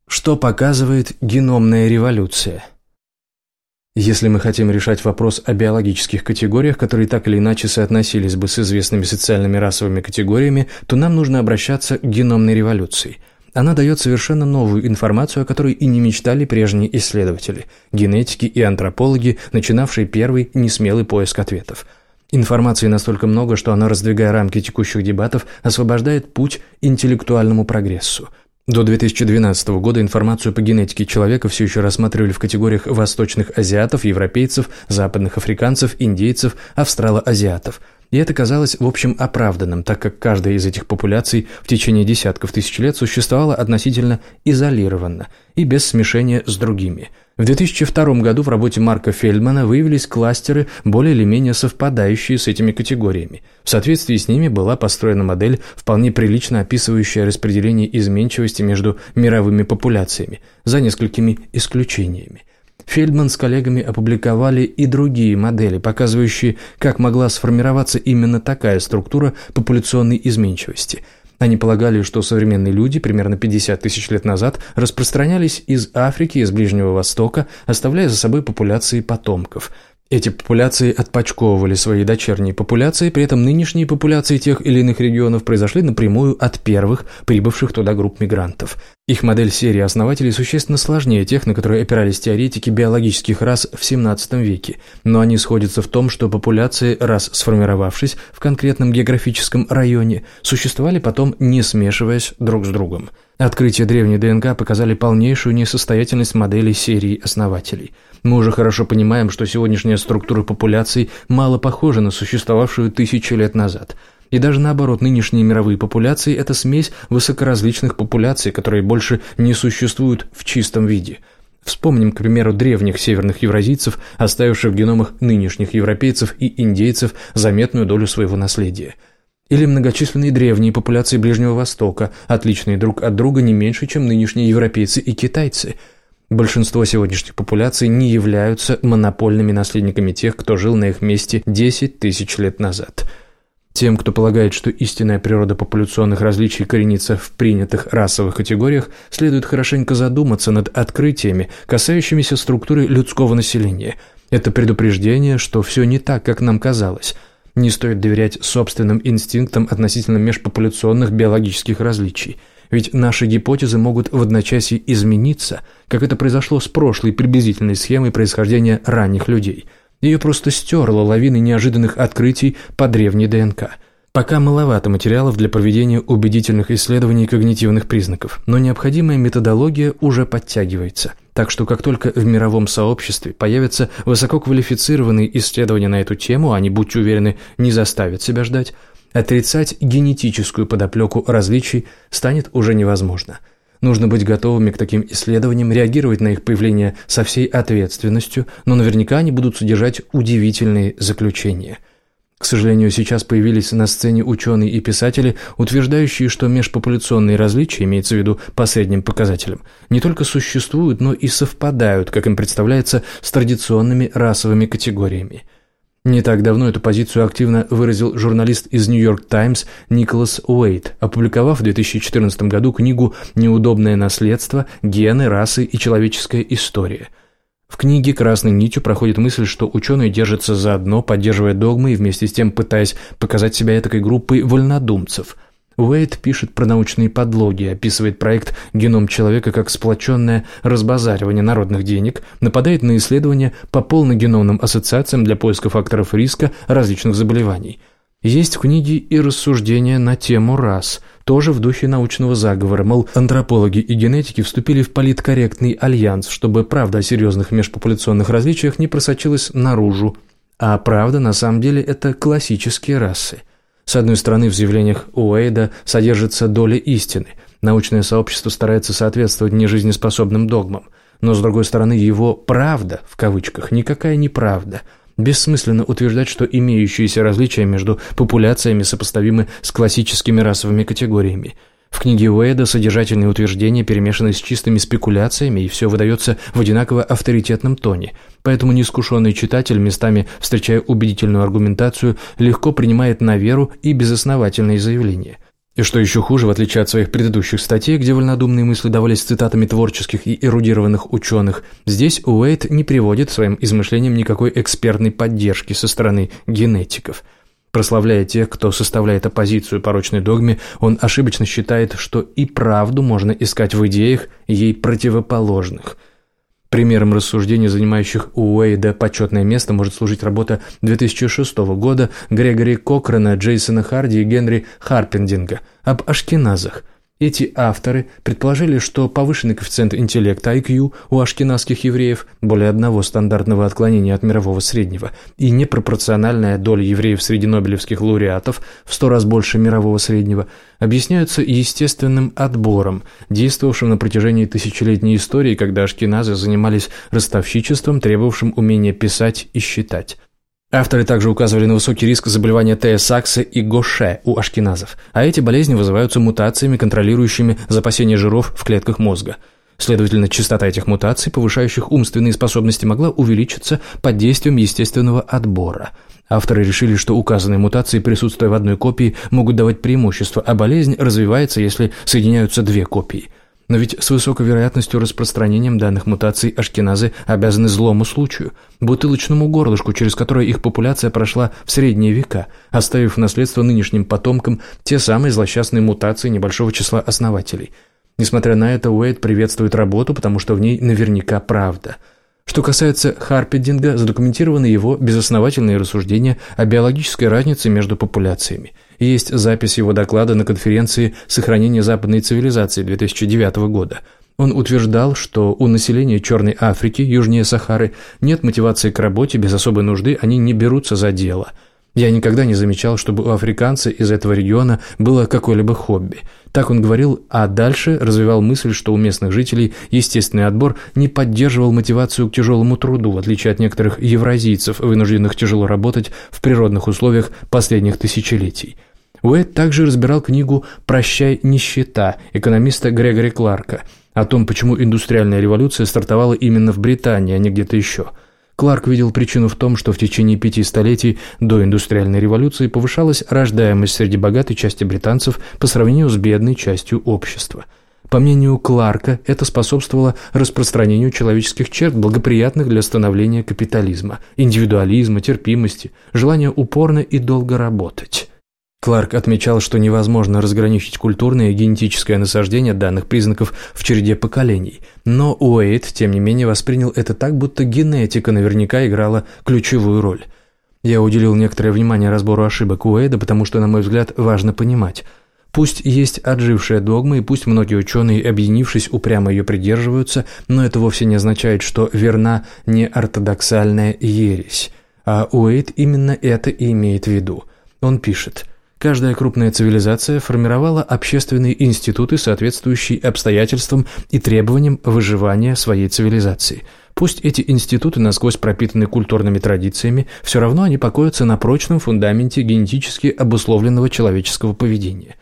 Что показывает геномная революция? Если мы хотим решать вопрос о биологических категориях, которые так или иначе соотносились бы с известными социальными расовыми категориями, то нам нужно обращаться к геномной революции. Она дает совершенно новую информацию, о которой и не мечтали прежние исследователи, генетики и антропологи, начинавшие первый несмелый поиск ответов. Информации настолько много, что она, раздвигая рамки текущих дебатов, освобождает путь интеллектуальному прогрессу – до 2012 года информацию по генетике человека все еще рассматривали в категориях восточных азиатов, европейцев, западных африканцев, индейцев, австралоазиатов. И это казалось, в общем, оправданным, так как каждая из этих популяций в течение десятков тысяч лет существовала относительно изолированно и без смешения с другими – в 2002 году в работе Марка Фельдмана выявились кластеры, более или менее совпадающие с этими категориями. В соответствии с ними была построена модель, вполне прилично описывающая распределение изменчивости между мировыми популяциями, за несколькими исключениями. Фельдман с коллегами опубликовали и другие модели, показывающие, как могла сформироваться именно такая структура популяционной изменчивости – они полагали, что современные люди примерно 50 тысяч лет назад распространялись из Африки, из Ближнего Востока, оставляя за собой популяции потомков – эти популяции отпочковывали свои дочерние популяции, при этом нынешние популяции тех или иных регионов произошли напрямую от первых, прибывших туда групп мигрантов. Их модель серии основателей существенно сложнее тех, на которые опирались теоретики биологических рас в XVII веке, но они сходятся в том, что популяции, раз сформировавшись в конкретном географическом районе, существовали потом не смешиваясь друг с другом. Открытия древней ДНК показали полнейшую несостоятельность моделей серии основателей – мы уже хорошо понимаем, что сегодняшняя структура популяций мало похожа на существовавшую тысячи лет назад. И даже наоборот, нынешние мировые популяции – это смесь высокоразличных популяций, которые больше не существуют в чистом виде. Вспомним, к примеру, древних северных евразийцев, оставивших в геномах нынешних европейцев и индейцев заметную долю своего наследия. Или многочисленные древние популяции Ближнего Востока, отличные друг от друга не меньше, чем нынешние европейцы и китайцы – Большинство сегодняшних популяций не являются монопольными наследниками тех, кто жил на их месте 10 тысяч лет назад. Тем, кто полагает, что истинная природа популяционных различий коренится в принятых расовых категориях, следует хорошенько задуматься над открытиями, касающимися структуры людского населения. Это предупреждение, что все не так, как нам казалось. Не стоит доверять собственным инстинктам относительно межпопуляционных биологических различий – ведь наши гипотезы могут в одночасье измениться, как это произошло с прошлой приблизительной схемой происхождения ранних людей. Ее просто стерла лавина неожиданных открытий по древней ДНК. Пока маловато материалов для проведения убедительных исследований когнитивных признаков, но необходимая методология уже подтягивается. Так что как только в мировом сообществе появятся высококвалифицированные исследования на эту тему, они, будьте уверены, не заставят себя ждать, Отрицать генетическую подоплеку различий станет уже невозможно. Нужно быть готовыми к таким исследованиям, реагировать на их появление со всей ответственностью, но наверняка они будут содержать удивительные заключения. К сожалению, сейчас появились на сцене ученые и писатели, утверждающие, что межпопуляционные различия, имеется в виду по средним показателям, не только существуют, но и совпадают, как им представляется, с традиционными расовыми категориями – не так давно эту позицию активно выразил журналист из «Нью-Йорк Таймс» Николас Уэйт, опубликовав в 2014 году книгу «Неудобное наследство. Гены, расы и человеческая история». В книге красной нитью проходит мысль, что ученые держатся заодно, поддерживая догмы и вместе с тем пытаясь показать себя этакой группой вольнодумцев – Уэйт пишет про научные подлоги, описывает проект «Геном человека» как сплоченное разбазаривание народных денег, нападает на исследования по полногеномным ассоциациям для поиска факторов риска различных заболеваний. Есть в книге и рассуждения на тему рас, тоже в духе научного заговора, мол, антропологи и генетики вступили в политкорректный альянс, чтобы правда о серьезных межпопуляционных различиях не просочилась наружу, а правда на самом деле это классические расы – с одной стороны, в заявлениях Уэйда содержится доля истины. Научное сообщество старается соответствовать нежизнеспособным догмам. Но, с другой стороны, его «правда» в кавычках никакая не правда. Бессмысленно утверждать, что имеющиеся различия между популяциями сопоставимы с классическими расовыми категориями – в книге Уэйда содержательные утверждения перемешаны с чистыми спекуляциями, и все выдается в одинаково авторитетном тоне. Поэтому неискушенный читатель, местами встречая убедительную аргументацию, легко принимает на веру и безосновательные заявления. И что еще хуже, в отличие от своих предыдущих статей, где вольнодумные мысли давались цитатами творческих и эрудированных ученых, здесь Уэйд не приводит своим измышлениям никакой экспертной поддержки со стороны генетиков – Прославляя тех, кто составляет оппозицию порочной догме, он ошибочно считает, что и правду можно искать в идеях ей противоположных. Примером рассуждений, занимающих у Уэйда почетное место, может служить работа 2006 года Грегори Кокрена, Джейсона Харди и Генри Харпендинга об ашкеназах – эти авторы предположили, что повышенный коэффициент интеллекта IQ у ашкеназских евреев более одного стандартного отклонения от мирового среднего и непропорциональная доля евреев среди нобелевских лауреатов в сто раз больше мирового среднего объясняются естественным отбором, действовавшим на протяжении тысячелетней истории, когда ашкеназы занимались ростовщичеством, требовавшим умения писать и считать. Авторы также указывали на высокий риск заболевания Т-Сакса и Гоше у ашкеназов, а эти болезни вызываются мутациями, контролирующими запасение жиров в клетках мозга. Следовательно, частота этих мутаций, повышающих умственные способности, могла увеличиться под действием естественного отбора. Авторы решили, что указанные мутации, присутствуя в одной копии, могут давать преимущество, а болезнь развивается, если соединяются две копии – но ведь с высокой вероятностью распространением данных мутаций ашкеназы обязаны злому случаю, бутылочному горлышку, через которое их популяция прошла в средние века, оставив в наследство нынешним потомкам те самые злосчастные мутации небольшого числа основателей. Несмотря на это, Уэйд приветствует работу, потому что в ней наверняка правда – что касается Харпединга, задокументированы его безосновательные рассуждения о биологической разнице между популяциями. Есть запись его доклада на конференции «Сохранение западной цивилизации» 2009 года. Он утверждал, что у населения Черной Африки, южнее Сахары, нет мотивации к работе, без особой нужды они не берутся за дело – я никогда не замечал, чтобы у африканца из этого региона было какое-либо хобби. Так он говорил, а дальше развивал мысль, что у местных жителей естественный отбор не поддерживал мотивацию к тяжелому труду, в отличие от некоторых евразийцев, вынужденных тяжело работать в природных условиях последних тысячелетий. Уэйд также разбирал книгу «Прощай, нищета» экономиста Грегори Кларка о том, почему индустриальная революция стартовала именно в Британии, а не где-то еще – Кларк видел причину в том, что в течение пяти столетий до индустриальной революции повышалась рождаемость среди богатой части британцев по сравнению с бедной частью общества. По мнению Кларка, это способствовало распространению человеческих черт, благоприятных для становления капитализма, индивидуализма, терпимости, желания упорно и долго работать. Кларк отмечал, что невозможно разграничить культурное и генетическое насаждение данных признаков в череде поколений. Но Уэйт, тем не менее, воспринял это так, будто генетика наверняка играла ключевую роль. Я уделил некоторое внимание разбору ошибок Уэйда, потому что, на мой взгляд, важно понимать. Пусть есть отжившая догма, и пусть многие ученые, объединившись, упрямо ее придерживаются, но это вовсе не означает, что верна не ортодоксальная ересь. А Уэйд именно это и имеет в виду. Он пишет – Каждая крупная цивилизация формировала общественные институты, соответствующие обстоятельствам и требованиям выживания своей цивилизации. Пусть эти институты насквозь пропитаны культурными традициями, все равно они покоятся на прочном фундаменте генетически обусловленного человеческого поведения.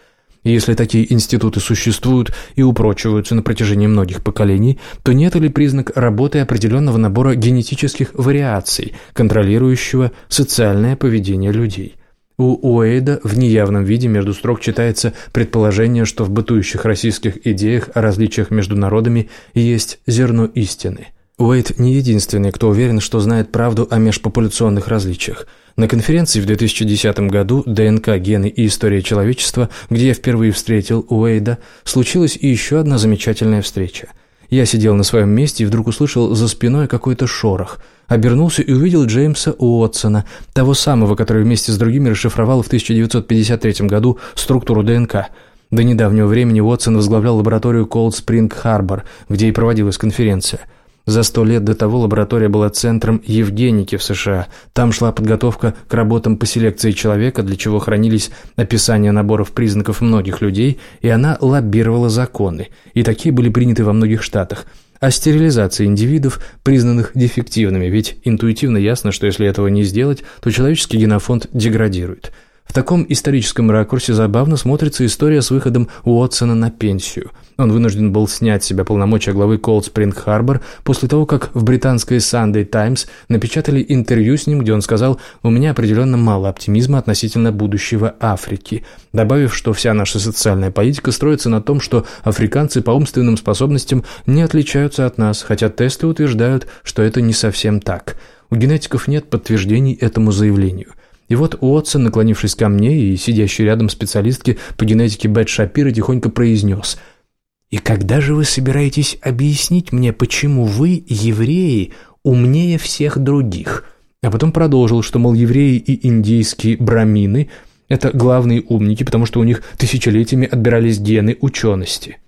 Если такие институты существуют и упрочиваются на протяжении многих поколений, то нет ли признак работы определенного набора генетических вариаций, контролирующего социальное поведение людей? У Уэйда в неявном виде между строк читается предположение, что в бытующих российских идеях о различиях между народами есть зерно истины. Уэйт не единственный, кто уверен, что знает правду о межпопуляционных различиях. На конференции в 2010 году «ДНК, гены и история человечества», где я впервые встретил Уэйда, случилась и еще одна замечательная встреча. Я сидел на своем месте и вдруг услышал за спиной какой-то шорох. Обернулся и увидел Джеймса Уотсона, того самого, который вместе с другими расшифровал в 1953 году структуру ДНК – до недавнего времени Уотсон возглавлял лабораторию Cold Spring Harbor, где и проводилась конференция. За сто лет до того лаборатория была центром Евгеники в США. Там шла подготовка к работам по селекции человека, для чего хранились описания наборов признаков многих людей, и она лоббировала законы. И такие были приняты во многих штатах – о стерилизации индивидов, признанных дефективными, ведь интуитивно ясно, что если этого не сделать, то человеческий генофонд деградирует – в таком историческом ракурсе забавно смотрится история с выходом Уотсона на пенсию. Он вынужден был снять с себя полномочия главы Harbor после того, как в британской Sunday Times напечатали интервью с ним, где он сказал «У меня определенно мало оптимизма относительно будущего Африки», добавив, что вся наша социальная политика строится на том, что африканцы по умственным способностям не отличаются от нас, хотя тесты утверждают, что это не совсем так. У генетиков нет подтверждений этому заявлению. И вот Уотсон, наклонившись ко мне и сидящий рядом специалистки по генетике Бет Шапира, тихонько произнес «И когда же вы собираетесь объяснить мне, почему вы, евреи, умнее всех других?» А потом продолжил, что, мол, евреи и индийские брамины – это главные умники, потому что у них тысячелетиями отбирались гены учености.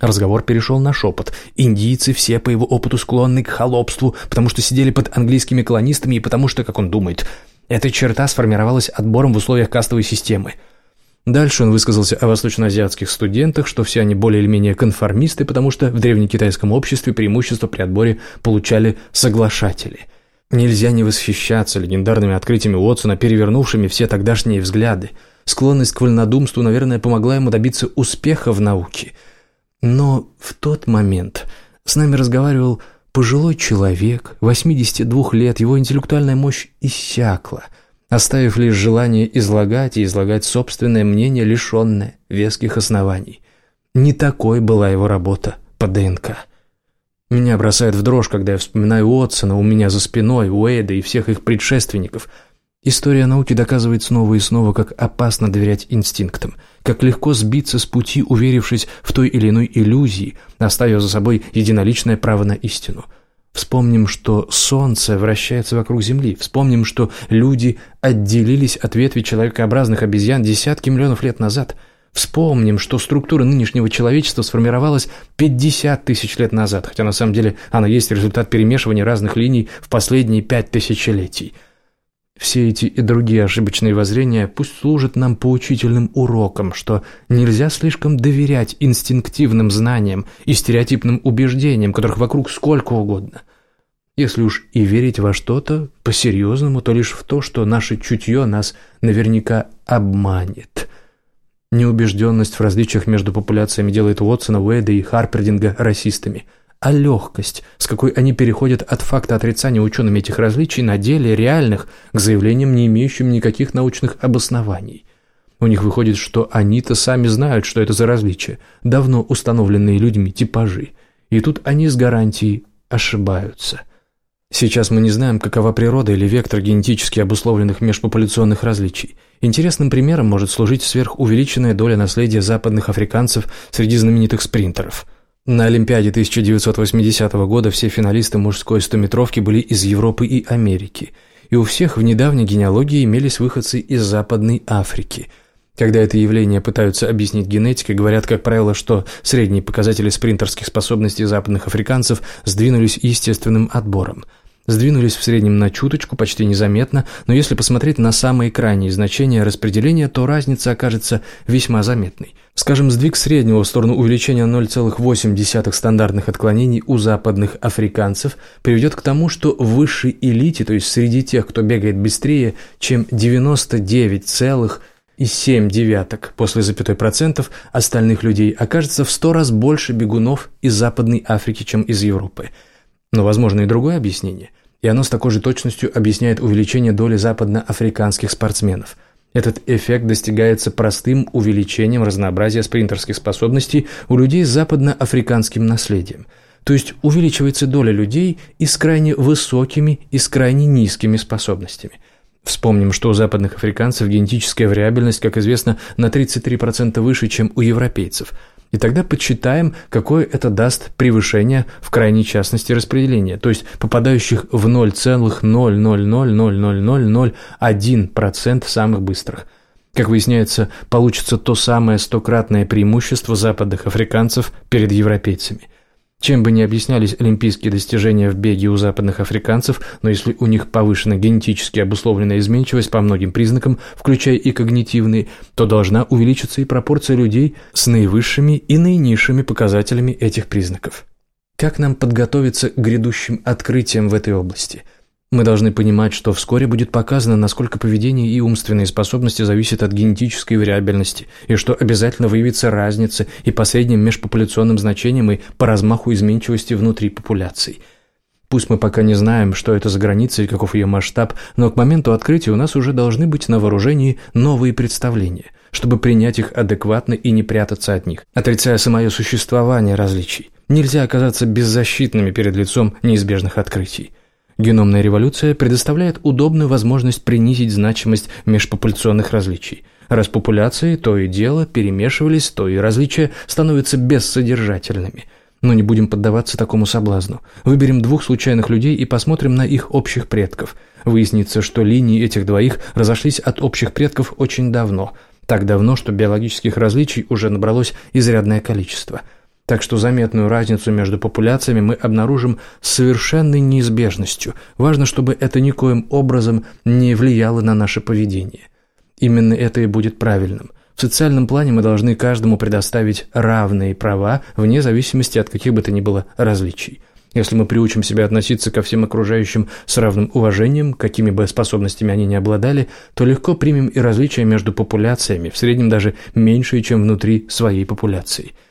Разговор перешел на шепот. Индийцы все по его опыту склонны к холопству, потому что сидели под английскими колонистами и потому что, как он думает – эта черта сформировалась отбором в условиях кастовой системы. Дальше он высказался о восточноазиатских студентах, что все они более или менее конформисты, потому что в древнекитайском обществе преимущество при отборе получали соглашатели. Нельзя не восхищаться легендарными открытиями Уотсона, перевернувшими все тогдашние взгляды. Склонность к вольнодумству, наверное, помогла ему добиться успеха в науке. Но в тот момент с нами разговаривал Пожилой человек, 82 лет, его интеллектуальная мощь иссякла, оставив лишь желание излагать и излагать собственное мнение, лишенное веских оснований. Не такой была его работа по ДНК. Меня бросает в дрожь, когда я вспоминаю Уотсона у меня за спиной, Уэйда и всех их предшественников – История науки доказывает снова и снова, как опасно доверять инстинктам, как легко сбиться с пути, уверившись в той или иной иллюзии, оставив за собой единоличное право на истину. Вспомним, что Солнце вращается вокруг Земли. Вспомним, что люди отделились от ветви человекообразных обезьян десятки миллионов лет назад. Вспомним, что структура нынешнего человечества сформировалась 50 тысяч лет назад, хотя на самом деле она есть результат перемешивания разных линий в последние пять тысячелетий – все эти и другие ошибочные воззрения пусть служат нам поучительным уроком, что нельзя слишком доверять инстинктивным знаниям и стереотипным убеждениям, которых вокруг сколько угодно. Если уж и верить во что-то по-серьезному, то лишь в то, что наше чутье нас наверняка обманет. Неубежденность в различиях между популяциями делает Уотсона, Уэйда и Харпердинга расистами – а легкость, с какой они переходят от факта отрицания учеными этих различий на деле реальных к заявлениям, не имеющим никаких научных обоснований. У них выходит, что они-то сами знают, что это за различия, давно установленные людьми типажи, и тут они с гарантией ошибаются. Сейчас мы не знаем, какова природа или вектор генетически обусловленных межпопуляционных различий. Интересным примером может служить сверхувеличенная доля наследия западных африканцев среди знаменитых спринтеров – на Олимпиаде 1980 года все финалисты мужской стометровки были из Европы и Америки, и у всех в недавней генеалогии имелись выходцы из Западной Африки. Когда это явление пытаются объяснить генетикой, говорят, как правило, что средние показатели спринтерских способностей западных африканцев сдвинулись естественным отбором – сдвинулись в среднем на чуточку, почти незаметно, но если посмотреть на самые крайние значения распределения, то разница окажется весьма заметной. Скажем, сдвиг среднего в сторону увеличения 0,8 стандартных отклонений у западных африканцев приведет к тому, что в высшей элите, то есть среди тех, кто бегает быстрее, чем 99,7 девяток после запятой процентов остальных людей окажется в сто раз больше бегунов из Западной Африки, чем из Европы – но возможно и другое объяснение, и оно с такой же точностью объясняет увеличение доли западноафриканских спортсменов. Этот эффект достигается простым увеличением разнообразия спринтерских способностей у людей с западноафриканским наследием. То есть увеличивается доля людей и с крайне высокими, и с крайне низкими способностями. Вспомним, что у западных африканцев генетическая вариабельность, как известно, на 33% выше, чем у европейцев. И тогда подсчитаем, какое это даст превышение в крайней частности распределения, то есть попадающих в 0,0000001% самых быстрых. Как выясняется, получится то самое стократное преимущество западных африканцев перед европейцами. Чем бы ни объяснялись олимпийские достижения в беге у западных африканцев, но если у них повышена генетически обусловленная изменчивость по многим признакам, включая и когнитивные, то должна увеличиться и пропорция людей с наивысшими и наинизшими показателями этих признаков. Как нам подготовиться к грядущим открытиям в этой области – мы должны понимать, что вскоре будет показано, насколько поведение и умственные способности зависят от генетической вариабельности, и что обязательно выявится разница и по средним межпопуляционным значениям, и по размаху изменчивости внутри популяций. Пусть мы пока не знаем, что это за граница и каков ее масштаб, но к моменту открытия у нас уже должны быть на вооружении новые представления, чтобы принять их адекватно и не прятаться от них, отрицая самое существование различий. Нельзя оказаться беззащитными перед лицом неизбежных открытий. Геномная революция предоставляет удобную возможность принизить значимость межпопуляционных различий. Раз популяции то и дело перемешивались, то и различия становятся бессодержательными. Но не будем поддаваться такому соблазну. Выберем двух случайных людей и посмотрим на их общих предков. Выяснится, что линии этих двоих разошлись от общих предков очень давно. Так давно, что биологических различий уже набралось изрядное количество – так что заметную разницу между популяциями мы обнаружим с совершенной неизбежностью. Важно, чтобы это никоим образом не влияло на наше поведение. Именно это и будет правильным. В социальном плане мы должны каждому предоставить равные права, вне зависимости от каких бы то ни было различий. Если мы приучим себя относиться ко всем окружающим с равным уважением, какими бы способностями они ни обладали, то легко примем и различия между популяциями, в среднем даже меньшие, чем внутри своей популяции –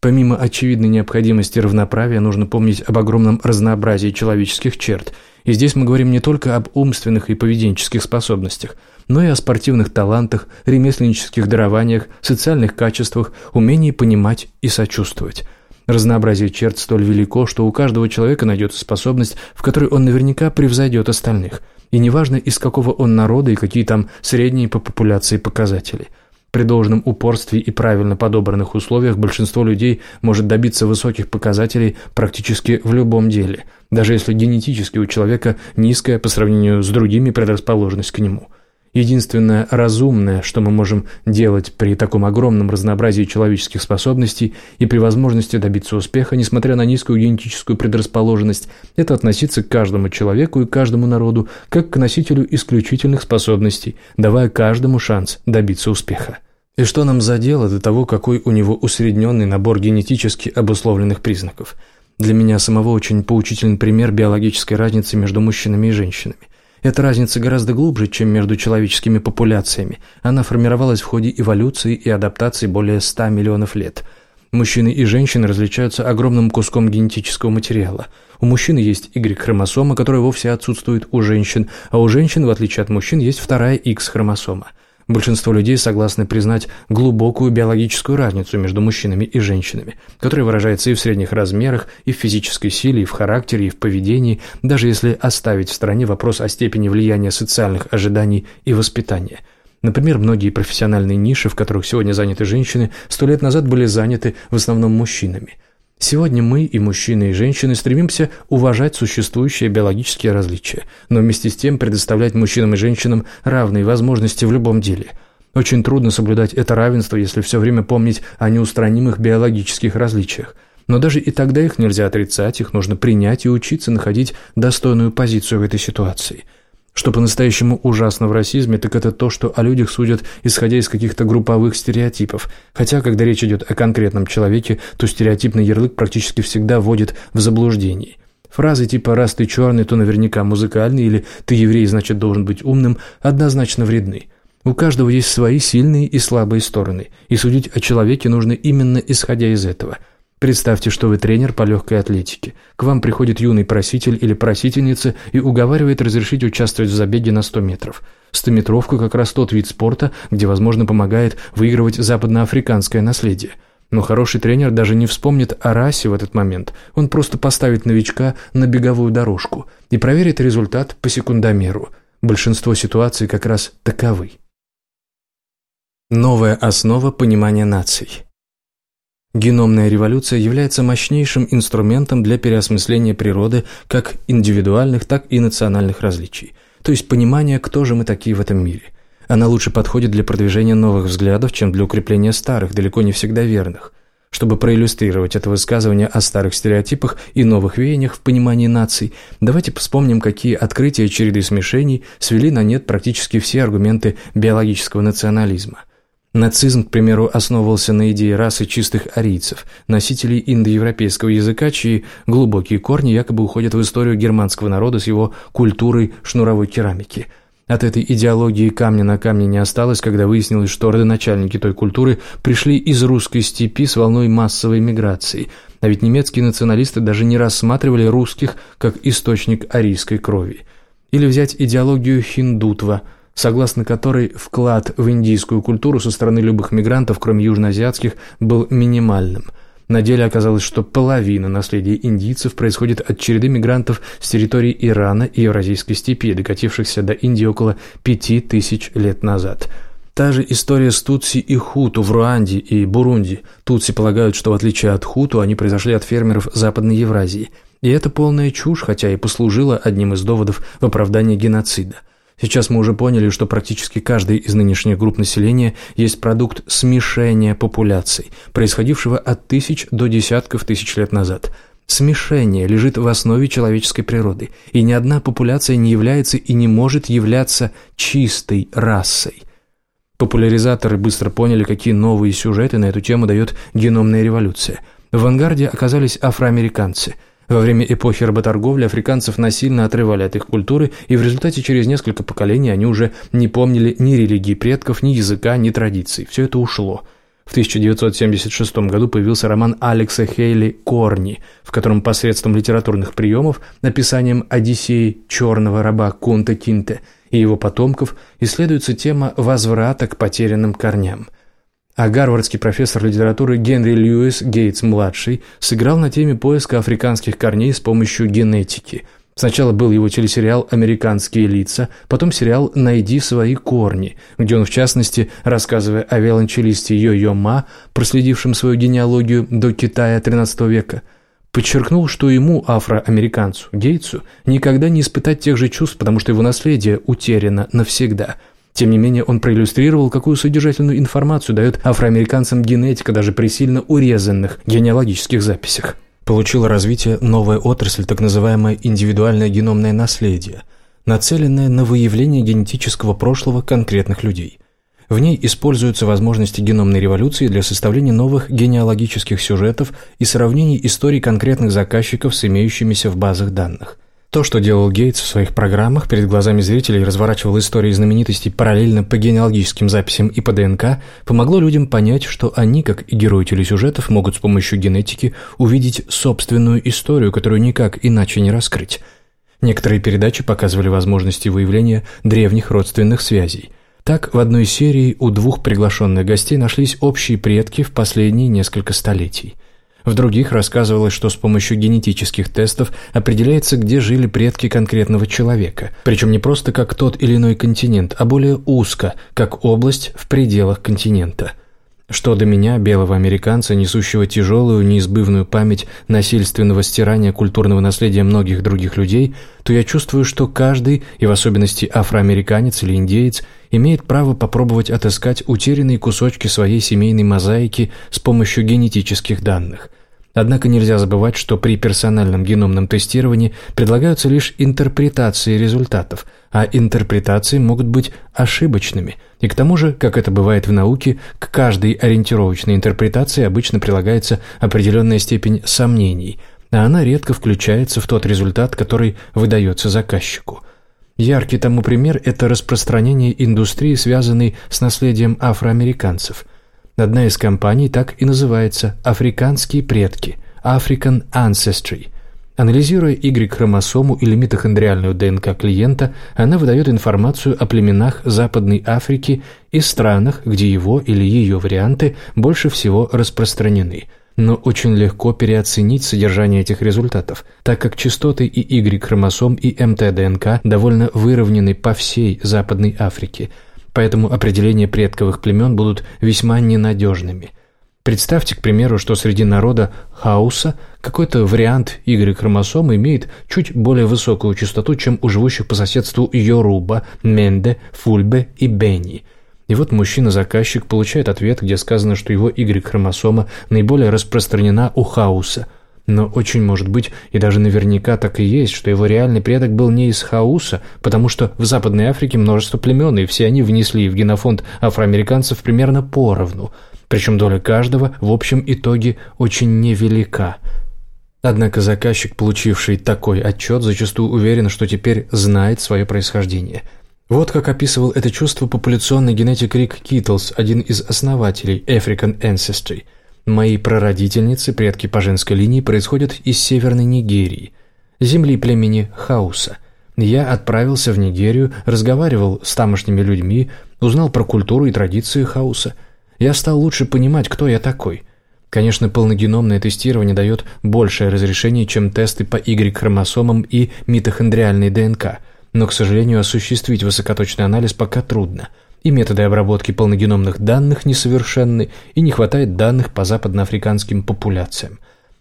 Помимо очевидной необходимости равноправия, нужно помнить об огромном разнообразии человеческих черт. И здесь мы говорим не только об умственных и поведенческих способностях, но и о спортивных талантах, ремесленнических дарованиях, социальных качествах, умении понимать и сочувствовать. Разнообразие черт столь велико, что у каждого человека найдется способность, в которой он наверняка превзойдет остальных. И неважно, из какого он народа и какие там средние по популяции показатели – при должном упорстве и правильно подобранных условиях большинство людей может добиться высоких показателей практически в любом деле, даже если генетически у человека низкая по сравнению с другими предрасположенность к нему – Единственное разумное, что мы можем делать при таком огромном разнообразии человеческих способностей и при возможности добиться успеха, несмотря на низкую генетическую предрасположенность, это относиться к каждому человеку и каждому народу как к носителю исключительных способностей, давая каждому шанс добиться успеха. И что нам за дело до того, какой у него усредненный набор генетически обусловленных признаков? Для меня самого очень поучительный пример биологической разницы между мужчинами и женщинами. Эта разница гораздо глубже, чем между человеческими популяциями. Она формировалась в ходе эволюции и адаптации более 100 миллионов лет. Мужчины и женщины различаются огромным куском генетического материала. У мужчины есть Y-хромосома, которая вовсе отсутствует у женщин, а у женщин, в отличие от мужчин, есть вторая X-хромосома. Большинство людей согласны признать глубокую биологическую разницу между мужчинами и женщинами, которая выражается и в средних размерах, и в физической силе, и в характере, и в поведении, даже если оставить в стороне вопрос о степени влияния социальных ожиданий и воспитания. Например, многие профессиональные ниши, в которых сегодня заняты женщины, сто лет назад были заняты в основном мужчинами – Сегодня мы, и мужчины, и женщины, стремимся уважать существующие биологические различия, но вместе с тем предоставлять мужчинам и женщинам равные возможности в любом деле. Очень трудно соблюдать это равенство, если все время помнить о неустранимых биологических различиях. Но даже и тогда их нельзя отрицать, их нужно принять и учиться находить достойную позицию в этой ситуации – что по-настоящему ужасно в расизме, так это то, что о людях судят, исходя из каких-то групповых стереотипов. Хотя, когда речь идет о конкретном человеке, то стереотипный ярлык практически всегда вводит в заблуждение. Фразы типа «раз ты черный, то наверняка музыкальный» или «ты еврей, значит должен быть умным» однозначно вредны. У каждого есть свои сильные и слабые стороны, и судить о человеке нужно именно исходя из этого – Представьте, что вы тренер по легкой атлетике. К вам приходит юный проситель или просительница и уговаривает разрешить участвовать в забеге на 100 метров. Стометровка как раз тот вид спорта, где, возможно, помогает выигрывать западноафриканское наследие. Но хороший тренер даже не вспомнит о расе в этот момент. Он просто поставит новичка на беговую дорожку и проверит результат по секундомеру. Большинство ситуаций как раз таковы. Новая основа понимания наций. Геномная революция является мощнейшим инструментом для переосмысления природы как индивидуальных, так и национальных различий, то есть понимания, кто же мы такие в этом мире. Она лучше подходит для продвижения новых взглядов, чем для укрепления старых, далеко не всегда верных. Чтобы проиллюстрировать это высказывание о старых стереотипах и новых веяниях в понимании наций, давайте вспомним, какие открытия череды смешений свели на нет практически все аргументы биологического национализма. Нацизм, к примеру, основывался на идее расы чистых арийцев, носителей индоевропейского языка, чьи глубокие корни якобы уходят в историю германского народа с его культурой шнуровой керамики – от этой идеологии камня на камне не осталось, когда выяснилось, что родоначальники той культуры пришли из русской степи с волной массовой миграции, а ведь немецкие националисты даже не рассматривали русских как источник арийской крови. Или взять идеологию хиндутва, согласно которой вклад в индийскую культуру со стороны любых мигрантов, кроме южноазиатских, был минимальным – на деле оказалось, что половина наследия индийцев происходит от череды мигрантов с территории Ирана и Евразийской степи, докатившихся до Индии около пяти тысяч лет назад. Та же история с Тутси и Хуту в Руанде и Бурунди. Тутси полагают, что в отличие от Хуту они произошли от фермеров Западной Евразии. И это полная чушь, хотя и послужила одним из доводов в оправдании геноцида. Сейчас мы уже поняли, что практически каждый из нынешних групп населения есть продукт смешения популяций, происходившего от тысяч до десятков тысяч лет назад. Смешение лежит в основе человеческой природы, и ни одна популяция не является и не может являться чистой расой. Популяризаторы быстро поняли, какие новые сюжеты на эту тему дает геномная революция. В авангарде оказались афроамериканцы – во время эпохи работорговли африканцев насильно отрывали от их культуры, и в результате через несколько поколений они уже не помнили ни религии предков, ни языка, ни традиций. Все это ушло. В 1976 году появился роман Алекса Хейли «Корни», в котором посредством литературных приемов, написанием «Одиссеи черного раба Кунта Кинте» и его потомков исследуется тема возврата к потерянным корням – а гарвардский профессор литературы Генри Льюис Гейтс-младший сыграл на теме поиска африканских корней с помощью генетики. Сначала был его телесериал «Американские лица», потом сериал «Найди свои корни», где он, в частности, рассказывая о виолончелисте Йо-Йо Ма, проследившем свою генеалогию до Китая XIII века, подчеркнул, что ему, афроамериканцу, Гейтсу, никогда не испытать тех же чувств, потому что его наследие утеряно навсегда – тем не менее, он проиллюстрировал, какую содержательную информацию дает афроамериканцам генетика даже при сильно урезанных генеалогических записях. Получила развитие новая отрасль, так называемое индивидуальное геномное наследие, нацеленное на выявление генетического прошлого конкретных людей. В ней используются возможности геномной революции для составления новых генеалогических сюжетов и сравнений историй конкретных заказчиков с имеющимися в базах данных – то, что делал Гейтс в своих программах, перед глазами зрителей разворачивал истории знаменитостей параллельно по генеалогическим записям и по ДНК, помогло людям понять, что они, как и герои телесюжетов, могут с помощью генетики увидеть собственную историю, которую никак иначе не раскрыть. Некоторые передачи показывали возможности выявления древних родственных связей. Так, в одной серии у двух приглашенных гостей нашлись общие предки в последние несколько столетий – в других рассказывалось, что с помощью генетических тестов определяется, где жили предки конкретного человека. Причем не просто как тот или иной континент, а более узко, как область в пределах континента. Что до меня, белого американца, несущего тяжелую, неизбывную память насильственного стирания культурного наследия многих других людей, то я чувствую, что каждый, и в особенности афроамериканец или индеец, имеет право попробовать отыскать утерянные кусочки своей семейной мозаики с помощью генетических данных – Однако нельзя забывать, что при персональном геномном тестировании предлагаются лишь интерпретации результатов, а интерпретации могут быть ошибочными. И к тому же, как это бывает в науке, к каждой ориентировочной интерпретации обычно прилагается определенная степень сомнений, а она редко включается в тот результат, который выдается заказчику. Яркий тому пример – это распространение индустрии, связанной с наследием афроамериканцев – Одна из компаний так и называется «Африканские предки» – African Ancestry. Анализируя Y-хромосому или митохондриальную ДНК клиента, она выдает информацию о племенах Западной Африки и странах, где его или ее варианты больше всего распространены. Но очень легко переоценить содержание этих результатов, так как частоты и Y-хромосом и МТ-ДНК довольно выровнены по всей Западной Африке, поэтому определения предковых племен будут весьма ненадежными – Представьте, к примеру, что среди народа Хауса какой-то вариант Y-хромосомы имеет чуть более высокую частоту, чем у живущих по соседству Йоруба, Менде, Фульбе и Бенни. И вот мужчина-заказчик получает ответ, где сказано, что его Y-хромосома наиболее распространена у Хауса – но очень может быть, и даже наверняка так и есть, что его реальный предок был не из Хауса, потому что в Западной Африке множество племен, и все они внесли в генофонд афроамериканцев примерно поровну – причем доля каждого в общем итоге очень невелика. Однако заказчик, получивший такой отчет, зачастую уверен, что теперь знает свое происхождение. Вот как описывал это чувство популяционный генетик Рик Китлс, один из основателей African Ancestry. «Мои прародительницы, предки по женской линии, происходят из Северной Нигерии, земли племени Хауса». Я отправился в Нигерию, разговаривал с тамошними людьми, узнал про культуру и традиции Хауса – я стал лучше понимать, кто я такой. Конечно, полногеномное тестирование дает большее разрешение, чем тесты по Y-хромосомам и митохондриальной ДНК, но, к сожалению, осуществить высокоточный анализ пока трудно. И методы обработки полногеномных данных несовершенны, и не хватает данных по западноафриканским популяциям.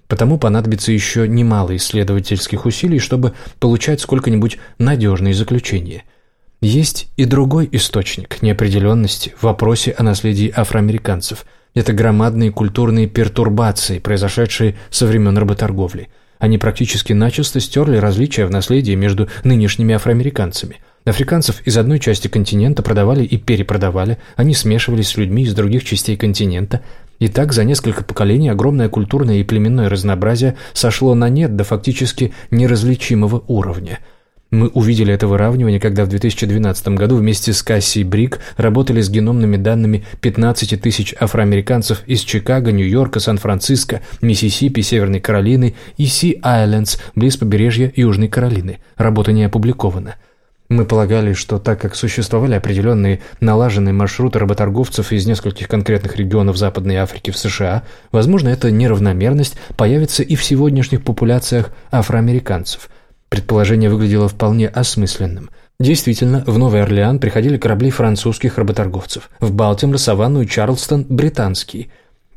Потому понадобится еще немало исследовательских усилий, чтобы получать сколько-нибудь надежные заключения – есть и другой источник неопределенности в вопросе о наследии афроамериканцев. Это громадные культурные пертурбации, произошедшие со времен работорговли. Они практически начисто стерли различия в наследии между нынешними афроамериканцами. Африканцев из одной части континента продавали и перепродавали, они смешивались с людьми из других частей континента, и так за несколько поколений огромное культурное и племенное разнообразие сошло на нет до фактически неразличимого уровня – мы увидели это выравнивание, когда в 2012 году вместе с Кассией Брик работали с геномными данными 15 тысяч афроамериканцев из Чикаго, Нью-Йорка, Сан-Франциско, Миссисипи, Северной Каролины и Си-Айлендс, близ побережья Южной Каролины. Работа не опубликована. Мы полагали, что так как существовали определенные налаженные маршруты работорговцев из нескольких конкретных регионов Западной Африки в США, возможно, эта неравномерность появится и в сегодняшних популяциях афроамериканцев – Предположение выглядело вполне осмысленным. Действительно, в Новый Орлеан приходили корабли французских работорговцев, в Балтимор, Саванну и Чарльстон – британские.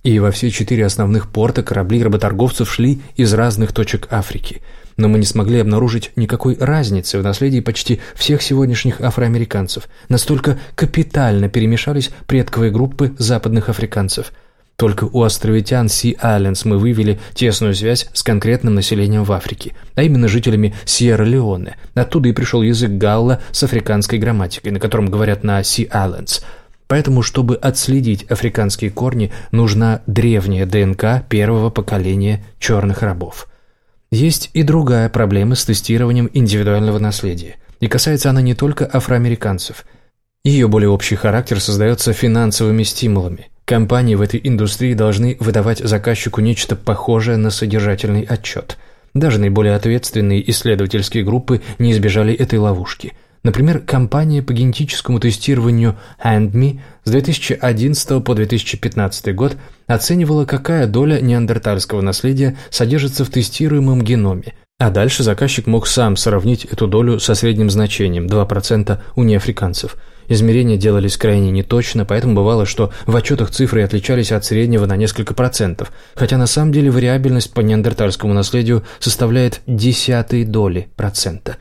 И во все четыре основных порта корабли работорговцев шли из разных точек Африки. Но мы не смогли обнаружить никакой разницы в наследии почти всех сегодняшних афроамериканцев. Настолько капитально перемешались предковые группы западных африканцев – только у островитян Си-Айлендс мы вывели тесную связь с конкретным населением в Африке, а именно жителями Сьерра-Леоне. Оттуда и пришел язык галла с африканской грамматикой, на котором говорят на Си-Айлендс. Поэтому, чтобы отследить африканские корни, нужна древняя ДНК первого поколения черных рабов. Есть и другая проблема с тестированием индивидуального наследия. И касается она не только афроамериканцев. Ее более общий характер создается финансовыми стимулами. Компании в этой индустрии должны выдавать заказчику нечто похожее на содержательный отчет. Даже наиболее ответственные исследовательские группы не избежали этой ловушки. Например, компания по генетическому тестированию HandMe с 2011 по 2015 год оценивала, какая доля неандертальского наследия содержится в тестируемом геноме, а дальше заказчик мог сам сравнить эту долю со средним значением 2% у неафриканцев – Измерения делались крайне неточно, поэтому бывало, что в отчетах цифры отличались от среднего на несколько процентов, хотя на самом деле вариабельность по неандертальскому наследию составляет десятые доли процента.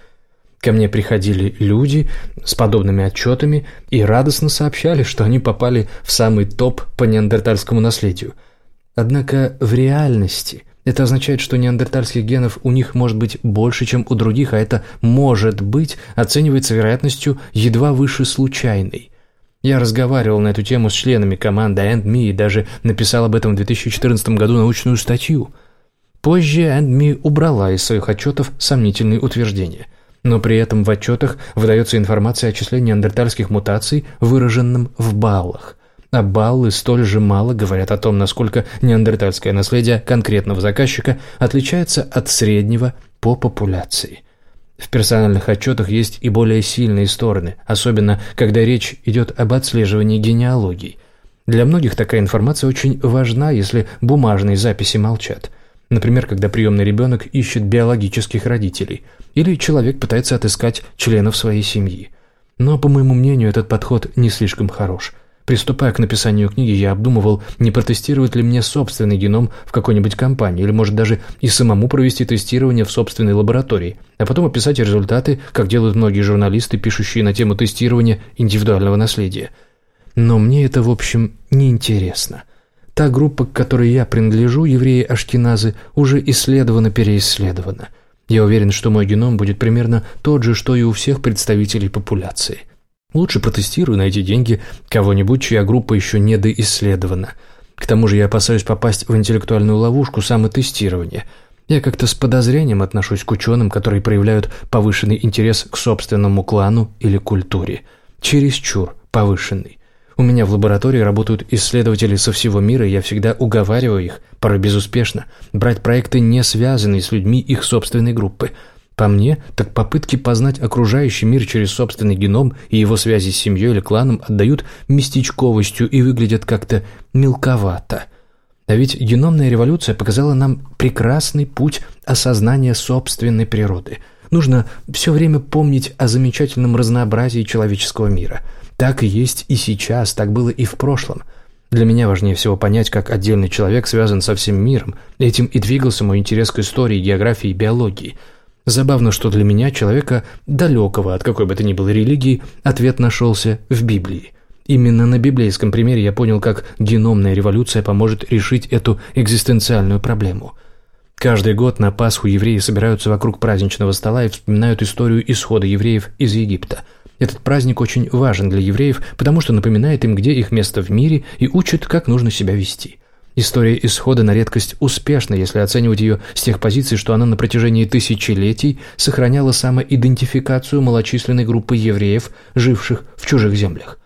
Ко мне приходили люди с подобными отчетами и радостно сообщали, что они попали в самый топ по неандертальскому наследию. Однако в реальности это означает, что неандертальских генов у них может быть больше, чем у других, а это «может быть» оценивается вероятностью едва выше случайной. Я разговаривал на эту тему с членами команды AndMe и даже написал об этом в 2014 году научную статью. Позже AndMe убрала из своих отчетов сомнительные утверждения. Но при этом в отчетах выдается информация о числе неандертальских мутаций, выраженном в баллах а баллы столь же мало говорят о том, насколько неандертальское наследие конкретного заказчика отличается от среднего по популяции. В персональных отчетах есть и более сильные стороны, особенно когда речь идет об отслеживании генеалогий. Для многих такая информация очень важна, если бумажные записи молчат. Например, когда приемный ребенок ищет биологических родителей, или человек пытается отыскать членов своей семьи. Но, по моему мнению, этот подход не слишком хорош. Приступая к написанию книги, я обдумывал, не протестировать ли мне собственный геном в какой-нибудь компании, или, может, даже и самому провести тестирование в собственной лаборатории, а потом описать результаты, как делают многие журналисты, пишущие на тему тестирования индивидуального наследия. Но мне это, в общем, не интересно. Та группа, к которой я принадлежу, евреи-аштиназы, уже исследована-переисследована. Я уверен, что мой геном будет примерно тот же, что и у всех представителей популяции. Лучше протестируй на эти деньги кого-нибудь, чья группа еще не доисследована. К тому же я опасаюсь попасть в интеллектуальную ловушку самотестирования. Я как-то с подозрением отношусь к ученым, которые проявляют повышенный интерес к собственному клану или культуре. Чересчур повышенный. У меня в лаборатории работают исследователи со всего мира, и я всегда уговариваю их, порой безуспешно, брать проекты, не связанные с людьми их собственной группы – по мне, так попытки познать окружающий мир через собственный геном и его связи с семьей или кланом отдают местечковостью и выглядят как-то мелковато. А ведь геномная революция показала нам прекрасный путь осознания собственной природы. Нужно все время помнить о замечательном разнообразии человеческого мира. Так и есть и сейчас, так было и в прошлом – для меня важнее всего понять, как отдельный человек связан со всем миром. Этим и двигался мой интерес к истории, географии и биологии – Забавно, что для меня, человека далекого от какой бы то ни было религии, ответ нашелся в Библии. Именно на библейском примере я понял, как геномная революция поможет решить эту экзистенциальную проблему. Каждый год на Пасху евреи собираются вокруг праздничного стола и вспоминают историю исхода евреев из Египта. Этот праздник очень важен для евреев, потому что напоминает им, где их место в мире и учит, как нужно себя вести. История исхода на редкость успешна, если оценивать ее с тех позиций, что она на протяжении тысячелетий сохраняла самоидентификацию малочисленной группы евреев, живших в чужих землях.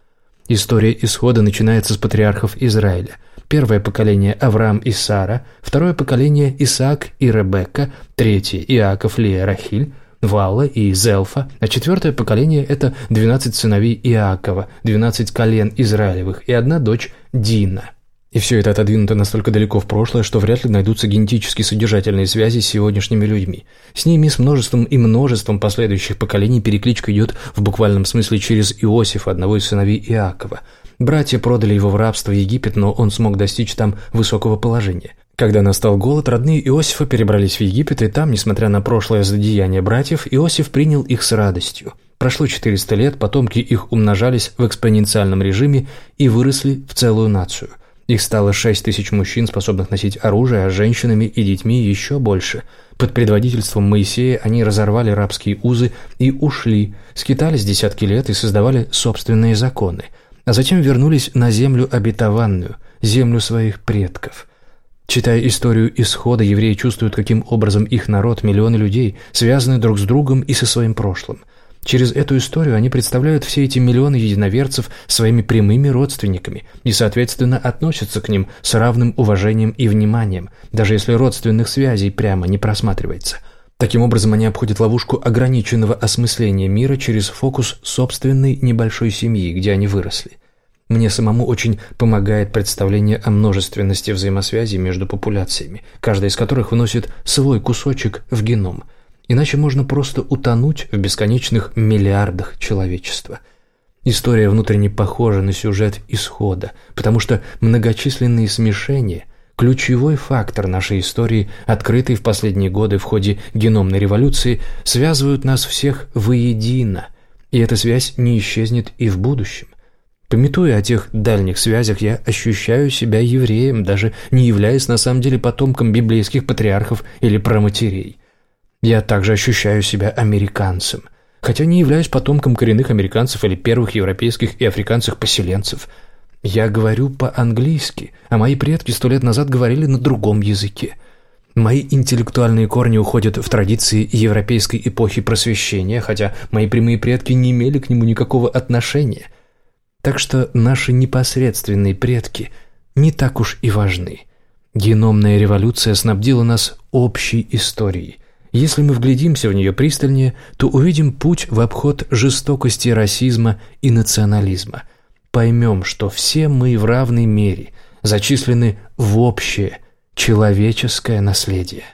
История исхода начинается с патриархов Израиля. Первое поколение – Авраам и Сара, второе поколение – Исаак и Ребекка, третье – Иаков, Лия, Рахиль, Вала и Зелфа, а четвертое поколение – это 12 сыновей Иакова, 12 колен Израилевых и одна дочь Дина – и все это отодвинуто настолько далеко в прошлое, что вряд ли найдутся генетически содержательные связи с сегодняшними людьми. С ними с множеством и множеством последующих поколений перекличка идет в буквальном смысле через Иосифа, одного из сыновей Иакова. Братья продали его в рабство в Египет, но он смог достичь там высокого положения. Когда настал голод, родные Иосифа перебрались в Египет, и там, несмотря на прошлое злодеяние братьев, Иосиф принял их с радостью. Прошло 400 лет, потомки их умножались в экспоненциальном режиме и выросли в целую нацию – их стало шесть тысяч мужчин, способных носить оружие, а женщинами и детьми еще больше. Под предводительством Моисея они разорвали рабские узы и ушли, скитались десятки лет и создавали собственные законы. А затем вернулись на землю обетованную, землю своих предков. Читая историю исхода, евреи чувствуют, каким образом их народ, миллионы людей, связаны друг с другом и со своим прошлым – Через эту историю они представляют все эти миллионы единоверцев своими прямыми родственниками и, соответственно, относятся к ним с равным уважением и вниманием, даже если родственных связей прямо не просматривается. Таким образом, они обходят ловушку ограниченного осмысления мира через фокус собственной небольшой семьи, где они выросли. Мне самому очень помогает представление о множественности взаимосвязей между популяциями, каждая из которых вносит свой кусочек в геном – Иначе можно просто утонуть в бесконечных миллиардах человечества. История внутренне похожа на сюжет исхода, потому что многочисленные смешения – ключевой фактор нашей истории, открытый в последние годы в ходе геномной революции, связывают нас всех воедино, и эта связь не исчезнет и в будущем. Пометуя о тех дальних связях, я ощущаю себя евреем, даже не являясь на самом деле потомком библейских патриархов или праматерей. Я также ощущаю себя американцем, хотя не являюсь потомком коренных американцев или первых европейских и африканских поселенцев. Я говорю по-английски, а мои предки сто лет назад говорили на другом языке. Мои интеллектуальные корни уходят в традиции европейской эпохи просвещения, хотя мои прямые предки не имели к нему никакого отношения. Так что наши непосредственные предки не так уж и важны. Геномная революция снабдила нас общей историей, Если мы вглядимся в нее пристальнее, то увидим путь в обход жестокости расизма и национализма. Поймем, что все мы в равной мере зачислены в общее человеческое наследие.